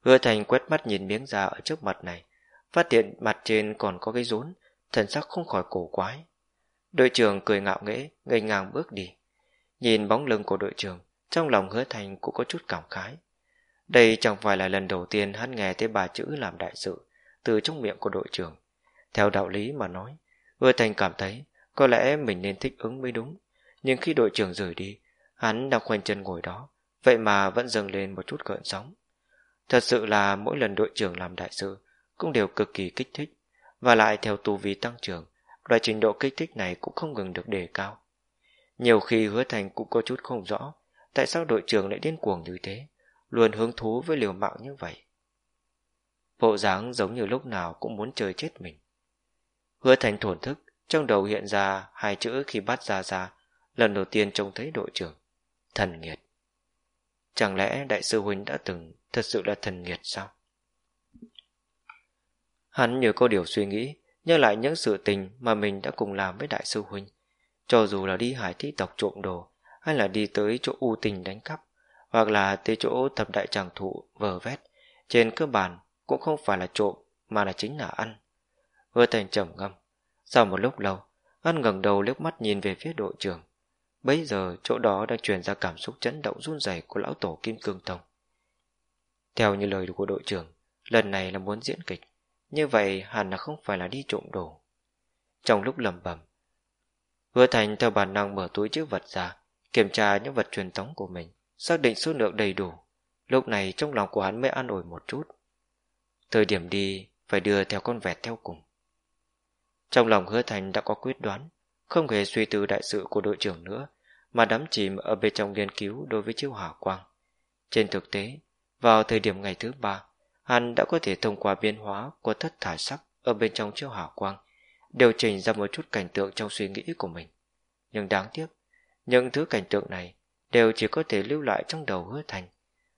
Hứa thành quét mắt nhìn miếng da ở trước mặt này, phát hiện mặt trên còn có cái rốn, thần sắc không khỏi cổ quái. Đội trưởng cười ngạo nghễ, ngây ngang bước đi. Nhìn bóng lưng của đội trưởng, trong lòng hứa thành cũng có chút cảm khái. Đây chẳng phải là lần đầu tiên hắn nghe thấy bà chữ làm đại sự từ trong miệng của đội trưởng. Theo đạo lý mà nói, hứa thành cảm thấy có lẽ mình nên thích ứng mới đúng. Nhưng khi đội trưởng rời đi, hắn đang khoanh chân ngồi đó, vậy mà vẫn dâng lên một chút gợn sóng. Thật sự là mỗi lần đội trưởng làm đại sự cũng đều cực kỳ kích thích, và lại theo tu vi tăng trưởng, loại trình độ kích thích này cũng không ngừng được đề cao. Nhiều khi hứa thành cũng có chút không rõ tại sao đội trưởng lại điên cuồng như thế, luôn hứng thú với liều mạng như vậy. Bộ dáng giống như lúc nào cũng muốn chơi chết mình. Hứa thành thổn thức, trong đầu hiện ra hai chữ khi bắt ra ra, lần đầu tiên trông thấy đội trưởng. Thần nghiệt. Chẳng lẽ đại sư huynh đã từng thật sự là thần nghiệt sao? Hắn như có điều suy nghĩ, nhớ lại những sự tình mà mình đã cùng làm với đại sư huynh. Cho dù là đi hải thị tộc trộm đồ, hay là đi tới chỗ u tình đánh cắp, hoặc là tới chỗ thập đại tràng thụ vờ vét, trên cơ bản cũng không phải là trộm mà là chính là ăn. Hứa thành trầm ngâm. Sau một lúc lâu, hắn ngẩng đầu liếc mắt nhìn về phía đội trưởng. Bấy giờ chỗ đó đang truyền ra cảm xúc chấn động run rẩy của lão tổ Kim Cương Tông. Theo như lời của đội trưởng, lần này là muốn diễn kịch, như vậy hẳn là không phải là đi trộm đồ. Trong lúc lầm bầm, Hứa Thành theo bản năng mở túi chữ vật ra, kiểm tra những vật truyền thống của mình, xác định số lượng đầy đủ. Lúc này trong lòng của hắn mới an ủi một chút. Thời điểm đi phải đưa theo con vẹt theo cùng. Trong lòng hứa thành đã có quyết đoán, không hề suy tư đại sự của đội trưởng nữa, mà đắm chìm ở bên trong nghiên cứu đối với chiêu hỏa quang. Trên thực tế, vào thời điểm ngày thứ ba, hắn đã có thể thông qua biến hóa của thất thải sắc ở bên trong chiếu hỏa quang, điều chỉnh ra một chút cảnh tượng trong suy nghĩ của mình. Nhưng đáng tiếc, những thứ cảnh tượng này đều chỉ có thể lưu lại trong đầu hứa thành.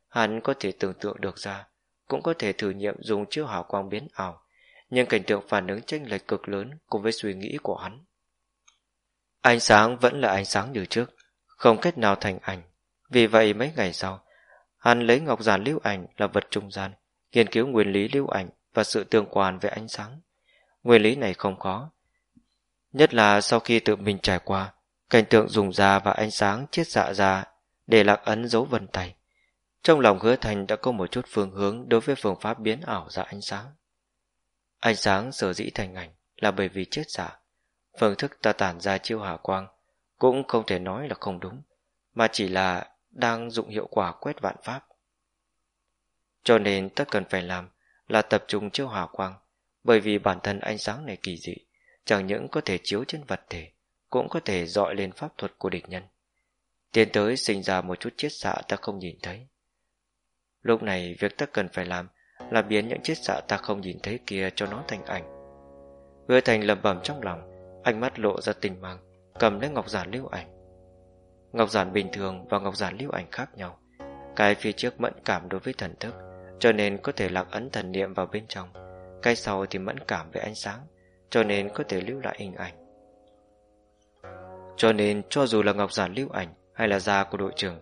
Hắn có thể tưởng tượng được ra, cũng có thể thử nghiệm dùng chiếu hào quang biến ảo, nhưng cảnh tượng phản ứng chênh lệch cực lớn cùng với suy nghĩ của hắn. Ánh sáng vẫn là ánh sáng như trước, không cách nào thành ảnh. Vì vậy mấy ngày sau, hắn lấy ngọc giản lưu ảnh là vật trung gian, nghiên cứu nguyên lý lưu ảnh và sự tương quan với ánh sáng. Nguyên lý này không khó, Nhất là sau khi tự mình trải qua, cảnh tượng dùng da và ánh sáng chiết dạ ra để lạc ấn dấu vân tay. Trong lòng hứa thành đã có một chút phương hướng đối với phương pháp biến ảo ra ánh sáng. Ánh sáng sở dĩ thành ảnh là bởi vì chết giả. Dạ, phương thức ta tản ra chiêu hỏa quang cũng không thể nói là không đúng, mà chỉ là đang dụng hiệu quả quét vạn pháp. Cho nên ta cần phải làm là tập trung chiếu hỏa quang, bởi vì bản thân ánh sáng này kỳ dị, chẳng những có thể chiếu trên vật thể, cũng có thể dọi lên pháp thuật của địch nhân. Tiến tới sinh ra một chút chiết xạ ta không nhìn thấy. Lúc này việc ta cần phải làm là biến những chiết xạ ta không nhìn thấy kia cho nó thành ảnh. Hứa thành lầm bẩm trong lòng, ánh mắt lộ ra tình mang, cầm lấy ngọc giản lưu ảnh. Ngọc giản bình thường và ngọc giản lưu ảnh khác nhau. Cái phía trước mẫn cảm đối với thần thức, cho nên có thể lạc ấn thần niệm vào bên trong. Cái sau thì mẫn cảm với ánh sáng, cho nên có thể lưu lại hình ảnh. Cho nên cho dù là ngọc giản lưu ảnh hay là da của đội trưởng,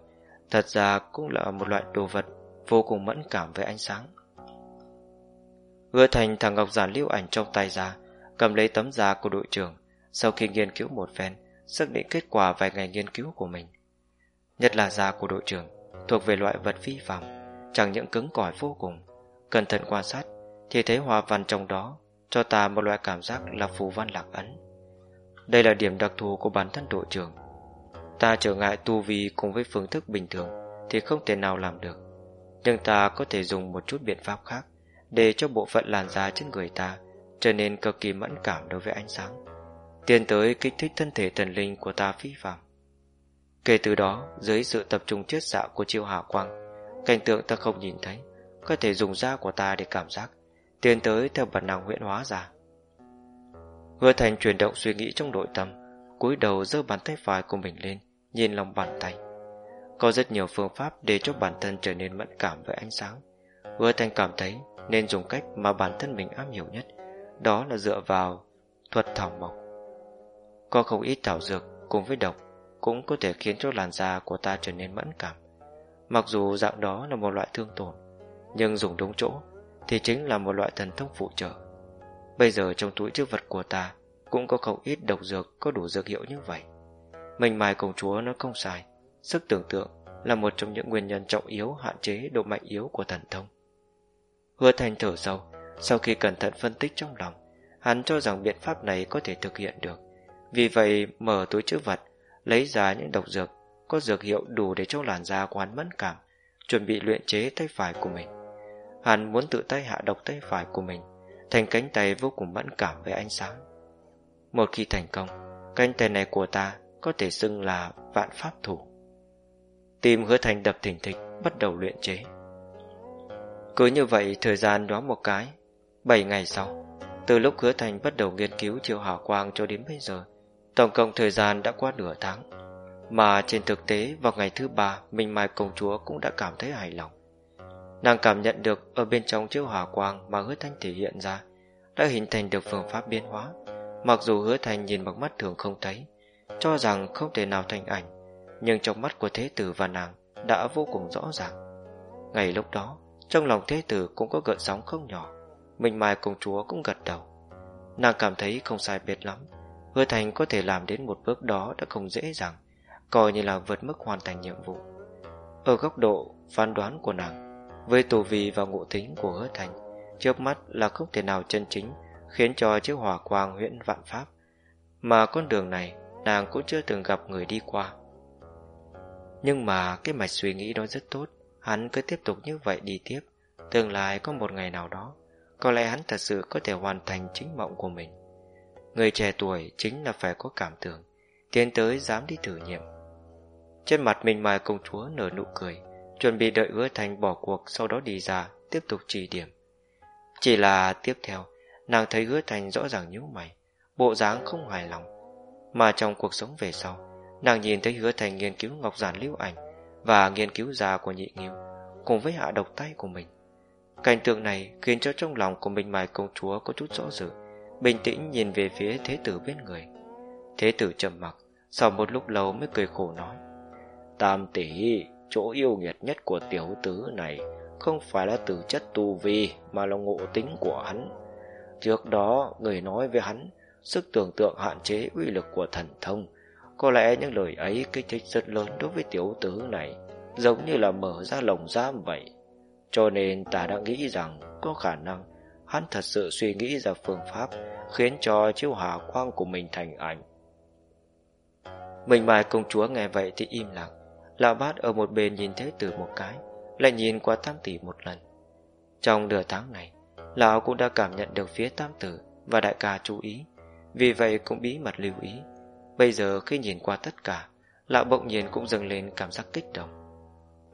thật ra cũng là một loại đồ vật vô cùng mẫn cảm với ánh sáng. Hứa thành thằng ngọc giản lưu ảnh trong tay ra, cầm lấy tấm da của đội trưởng, sau khi nghiên cứu một phen, xác định kết quả vài ngày nghiên cứu của mình. Nhất là da của đội trưởng, thuộc về loại vật vi phạm, chẳng những cứng cỏi vô cùng. Cẩn thận quan sát, thì thấy hoa văn trong đó cho ta một loại cảm giác là phù văn lạc ấn. Đây là điểm đặc thù của bản thân đội trưởng. Ta trở ngại tu vi cùng với phương thức bình thường thì không thể nào làm được. Nhưng ta có thể dùng một chút biện pháp khác để cho bộ phận làn da trên người ta trở nên cực kỳ mẫn cảm đối với ánh sáng tiến tới kích thích thân thể thần linh của ta phi phạm. Kể từ đó, dưới sự tập trung chiết xạ của chiêu hạ quang, cảnh tượng ta không nhìn thấy, có thể dùng da của ta để cảm giác, tiến tới theo bản năng huyễn hóa ra. Hứa thành chuyển động suy nghĩ trong nội tâm, cúi đầu giơ bàn tay phải của mình lên, nhìn lòng bàn tay. Có rất nhiều phương pháp để cho bản thân trở nên mẫn cảm với ánh sáng. Hứa thành cảm thấy nên dùng cách mà bản thân mình am hiểu nhất, đó là dựa vào thuật thảo mộc. Có không ít thảo dược cùng với độc cũng có thể khiến cho làn da của ta trở nên mẫn cảm. Mặc dù dạng đó là một loại thương tổn, nhưng dùng đúng chỗ thì chính là một loại thần thông phụ trợ. Bây giờ trong túi chứa vật của ta cũng có không ít độc dược có đủ dược hiệu như vậy. Mình mài công chúa nó không sai, sức tưởng tượng là một trong những nguyên nhân trọng yếu hạn chế độ mạnh yếu của thần thông. Hứa thành thở sâu, sau khi cẩn thận phân tích trong lòng, hắn cho rằng biện pháp này có thể thực hiện được. Vì vậy mở túi chữ vật Lấy ra những độc dược, Có dược hiệu đủ để cho làn da của hắn mẫn cảm, Chuẩn bị luyện chế tay phải của mình. Hắn muốn tự tay hạ độc tay phải của mình, Thành cánh tay vô cùng mẫn cảm với ánh sáng. Một khi thành công, Cánh tay này của ta Có thể xưng là vạn pháp thủ. Tim hứa thành đập thỉnh thịch, Bắt đầu luyện chế. Cứ như vậy, thời gian đó một cái, bảy ngày sau, Từ lúc hứa thành bắt đầu nghiên cứu chiều hào quang cho đến bây giờ Tổng cộng thời gian đã qua nửa tháng, Mà trên thực tế vào ngày thứ ba, Minh Mai công chúa cũng đã cảm thấy hài lòng. Nàng cảm nhận được Ở bên trong chiếu hỏa quang mà hứa thanh thể hiện ra Đã hình thành được phương pháp biến hóa. Mặc dù hứa thanh nhìn bằng mắt thường không thấy, Cho rằng không thể nào thành ảnh, Nhưng trong mắt của thế tử và nàng Đã vô cùng rõ ràng. Ngày lúc đó, Trong lòng thế tử cũng có gợn sóng không nhỏ, Minh Mai công chúa cũng gật đầu. Nàng cảm thấy không sai biệt lắm. Hứa Thành có thể làm đến một bước đó đã không dễ dàng, coi như là vượt mức hoàn thành nhiệm vụ. Ở góc độ phán đoán của nàng, với tù vi và ngộ tính của Hứa Thành, trước mắt là không thể nào chân chính khiến cho chiếc hỏa quang huyễn vạn pháp, mà con đường này nàng cũng chưa từng gặp người đi qua. Nhưng mà cái mạch suy nghĩ đó rất tốt, hắn cứ tiếp tục như vậy đi tiếp, tương lai có một ngày nào đó, có lẽ hắn thật sự có thể hoàn thành chính mộng của mình. Người trẻ tuổi chính là phải có cảm tưởng, Tiến tới dám đi thử nghiệm. Trên mặt mình mài công chúa nở nụ cười, Chuẩn bị đợi hứa thành bỏ cuộc Sau đó đi ra, tiếp tục chỉ điểm. Chỉ là tiếp theo, Nàng thấy hứa thành rõ ràng nhíu mày, Bộ dáng không hài lòng. Mà trong cuộc sống về sau, Nàng nhìn thấy hứa thành nghiên cứu ngọc giản lưu ảnh Và nghiên cứu già của nhị nghiêu Cùng với hạ độc tay của mình. Cảnh tượng này khiến cho trong lòng của mình mài công chúa có chút rõ ràng Bình tĩnh nhìn về phía thế tử bên người Thế tử trầm mặc Sau một lúc lâu mới cười khổ nói Tam tỷ Chỗ yêu nghiệt nhất của tiểu tứ này Không phải là từ chất tu vi Mà là ngộ tính của hắn Trước đó người nói với hắn sức tưởng tượng hạn chế uy lực của thần thông. Có lẽ những lời ấy kích thích rất lớn đối với tiểu tứ này, giống như là mở ra lồng giam vậy. Cho nên ta đã nghĩ rằng có khả năng hắn thật sự suy nghĩ ra phương pháp khiến cho chiếu hà quang của mình thành ảnh. Mình mai công chúa nghe vậy thì im lặng, lão bát ở một bên nhìn thế tử một cái, lại nhìn qua tam tỷ một lần. Trong nửa tháng này, lão cũng đã cảm nhận được phía tam tử và đại ca chú ý, vì vậy cũng bí mật lưu ý. Bây giờ khi nhìn qua tất cả, lão bỗng nhiên cũng dâng lên cảm giác kích động.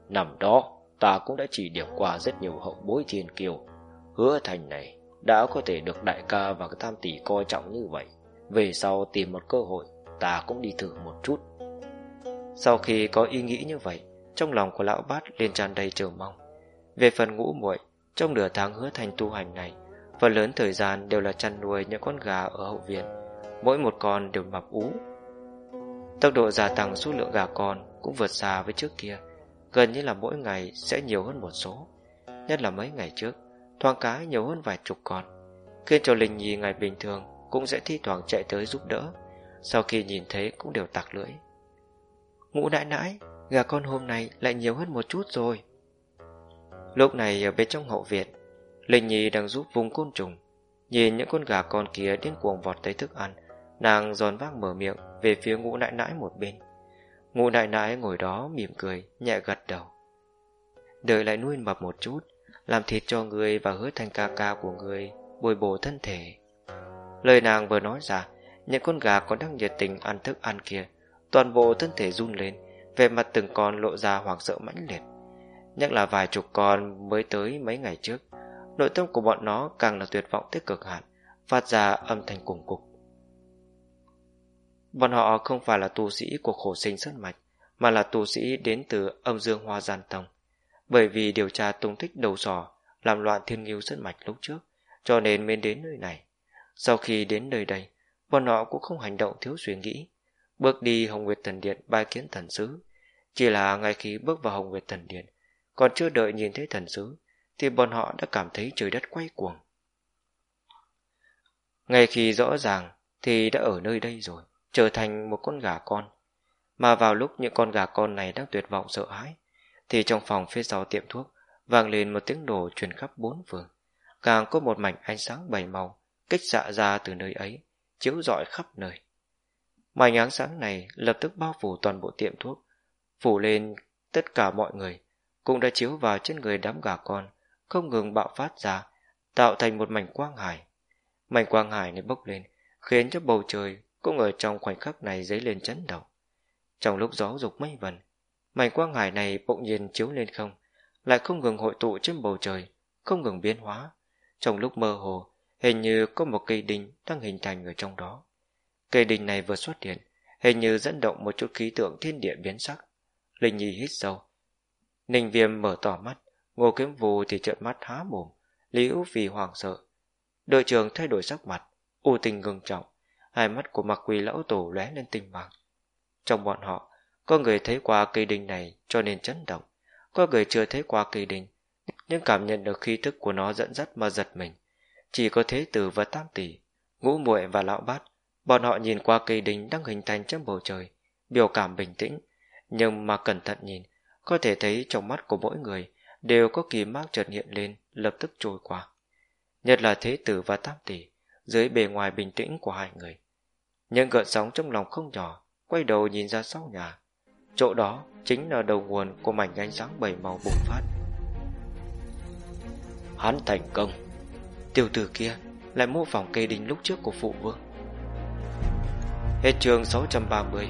Nằm đó, ta cũng đã chỉ điểm qua rất nhiều hậu bối thiên kiều. Hứa thành này đã có thể được đại ca và tam tỷ coi trọng như vậy. Về sau tìm một cơ hội, ta cũng đi thử một chút. Sau khi có ý nghĩ như vậy, trong lòng của lão bát liền tràn đầy chờ mong. Về phần ngũ muội, trong nửa tháng hứa thành tu hành này, phần lớn thời gian đều là chăn nuôi những con gà ở hậu viện, mỗi một con đều mập ú. Tốc độ gia tăng số lượng gà con cũng vượt xa với trước kia, gần như là mỗi ngày sẽ nhiều hơn một số. Nhất là mấy ngày trước, thoáng cái nhiều hơn vài chục con, khiến cho Linh Nhi ngày bình thường cũng sẽ thi thoảng chạy tới giúp đỡ, sau khi nhìn thấy cũng đều tặc lưỡi. Ngũ nãi nãi, gà con hôm nay lại nhiều hơn một chút rồi. Lúc này ở bên trong hậu viện, Linh Nhi đang giúp vùng côn trùng, nhìn những con gà con kia điên cuồng vọt tới thức ăn, nàng giòn vác mở miệng về phía ngũ nãi nãi một bên. Ngũ nãi nãi ngồi đó mỉm cười, nhẹ gật đầu. Đợi lại nuôi mập một chút, làm thịt cho người và hứa thành ca ca của người, bồi bổ thân thể. Lời nàng vừa nói ra, những con gà còn đang nhiệt tình ăn thức ăn kia, toàn bộ thân thể run lên, về mặt từng con lộ ra hoảng sợ mãnh liệt. Nhất là vài chục con mới tới mấy ngày trước, nội tâm của bọn nó càng là tuyệt vọng tới cực hạn, phát ra âm thanh cùng cục. Bọn họ không phải là tu sĩ của khổ sinh sơn mạch, mà là tu sĩ đến từ âm dương hoa gian tông. Bởi vì điều tra tung tích đầu sò, làm loạn thiên nghiêu sơn mạch lúc trước, cho nên mới đến nơi này. Sau khi đến nơi đây, bọn họ cũng không hành động thiếu suy nghĩ. Bước đi Hồng Nguyệt Thần Điện bài kiến thần sứ. Chỉ là ngay khi bước vào Hồng Nguyệt Thần Điện, còn chưa đợi nhìn thấy thần sứ, thì bọn họ đã cảm thấy trời đất quay cuồng. Ngay khi rõ ràng thì đã ở nơi đây rồi, trở thành một con gà con. Mà vào lúc những con gà con này đang tuyệt vọng sợ hãi, thì trong phòng phía sau tiệm thuốc vang lên một tiếng nổ truyền khắp bốn phương, Càng có một mảnh ánh sáng bảy màu kích xạ ra từ nơi ấy, chiếu rọi khắp nơi. Mảnh ánh sáng này lập tức bao phủ toàn bộ tiệm thuốc, phủ lên tất cả mọi người, cũng đã chiếu vào trên người đám gà con, không ngừng bạo phát ra, tạo thành một mảnh quang hải. Mảnh quang hải này bốc lên, khiến cho bầu trời cũng ở trong khoảnh khắc này dấy lên chấn động. Trong lúc gió dục mây vần, mảnh quang hải này bỗng nhiên chiếu lên không, lại không ngừng hội tụ trên bầu trời, không ngừng biến hóa. Trong lúc mơ hồ, hình như có một cây đinh đang hình thành ở trong đó. Cây đinh này vừa xuất hiện, hình như dẫn động một chút khí tượng thiên địa biến sắc. Linh Nhi hít sâu. Ninh Viêm mở tỏ mắt, Ngô Kiếm Vù thì trợn mắt há mồm, Lý vì hoảng sợ. Đội trưởng thay đổi sắc mặt, u tình ngừng trọng, hai mắt của mặc quỳ lão tổ lóe lên tinh mang. Trong bọn họ, có người thấy qua cây đinh này cho nên chấn động, có người chưa thấy qua cây đinh, nhưng cảm nhận được khí thức của nó dẫn dắt mà giật mình. Chỉ có thế tử và tam tỷ, ngũ muội và lão bát, bọn họ nhìn qua cây đinh đang hình thành trong bầu trời, biểu cảm bình tĩnh, nhưng mà cẩn thận nhìn, có thể thấy trong mắt của mỗi người đều có kỳ mang chợt hiện lên, lập tức trôi qua. Nhất là thế tử và tam tỷ, dưới bề ngoài bình tĩnh của hai người. Nhưng gợn sóng trong lòng không nhỏ, quay đầu nhìn ra sau nhà. Chỗ đó chính là đầu nguồn của mảnh ánh sáng bảy màu bùng phát. Hắn thành công. Tiểu tử kia lại mô phỏng cây đinh lúc trước của phụ vương. Hết chương 630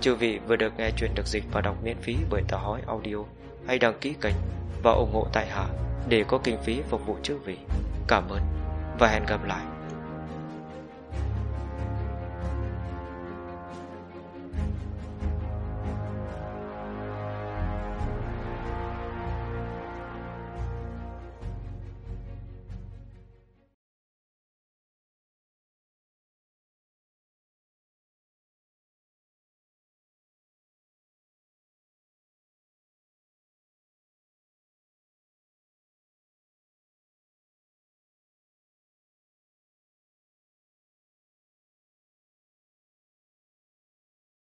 Chư vị vừa được nghe chuyện được dịch và đọc miễn phí bởi tờ hói audio Hãy đăng ký kênh và ủng hộ tại hạ để có kinh phí phục vụ chư vị Cảm ơn và hẹn gặp lại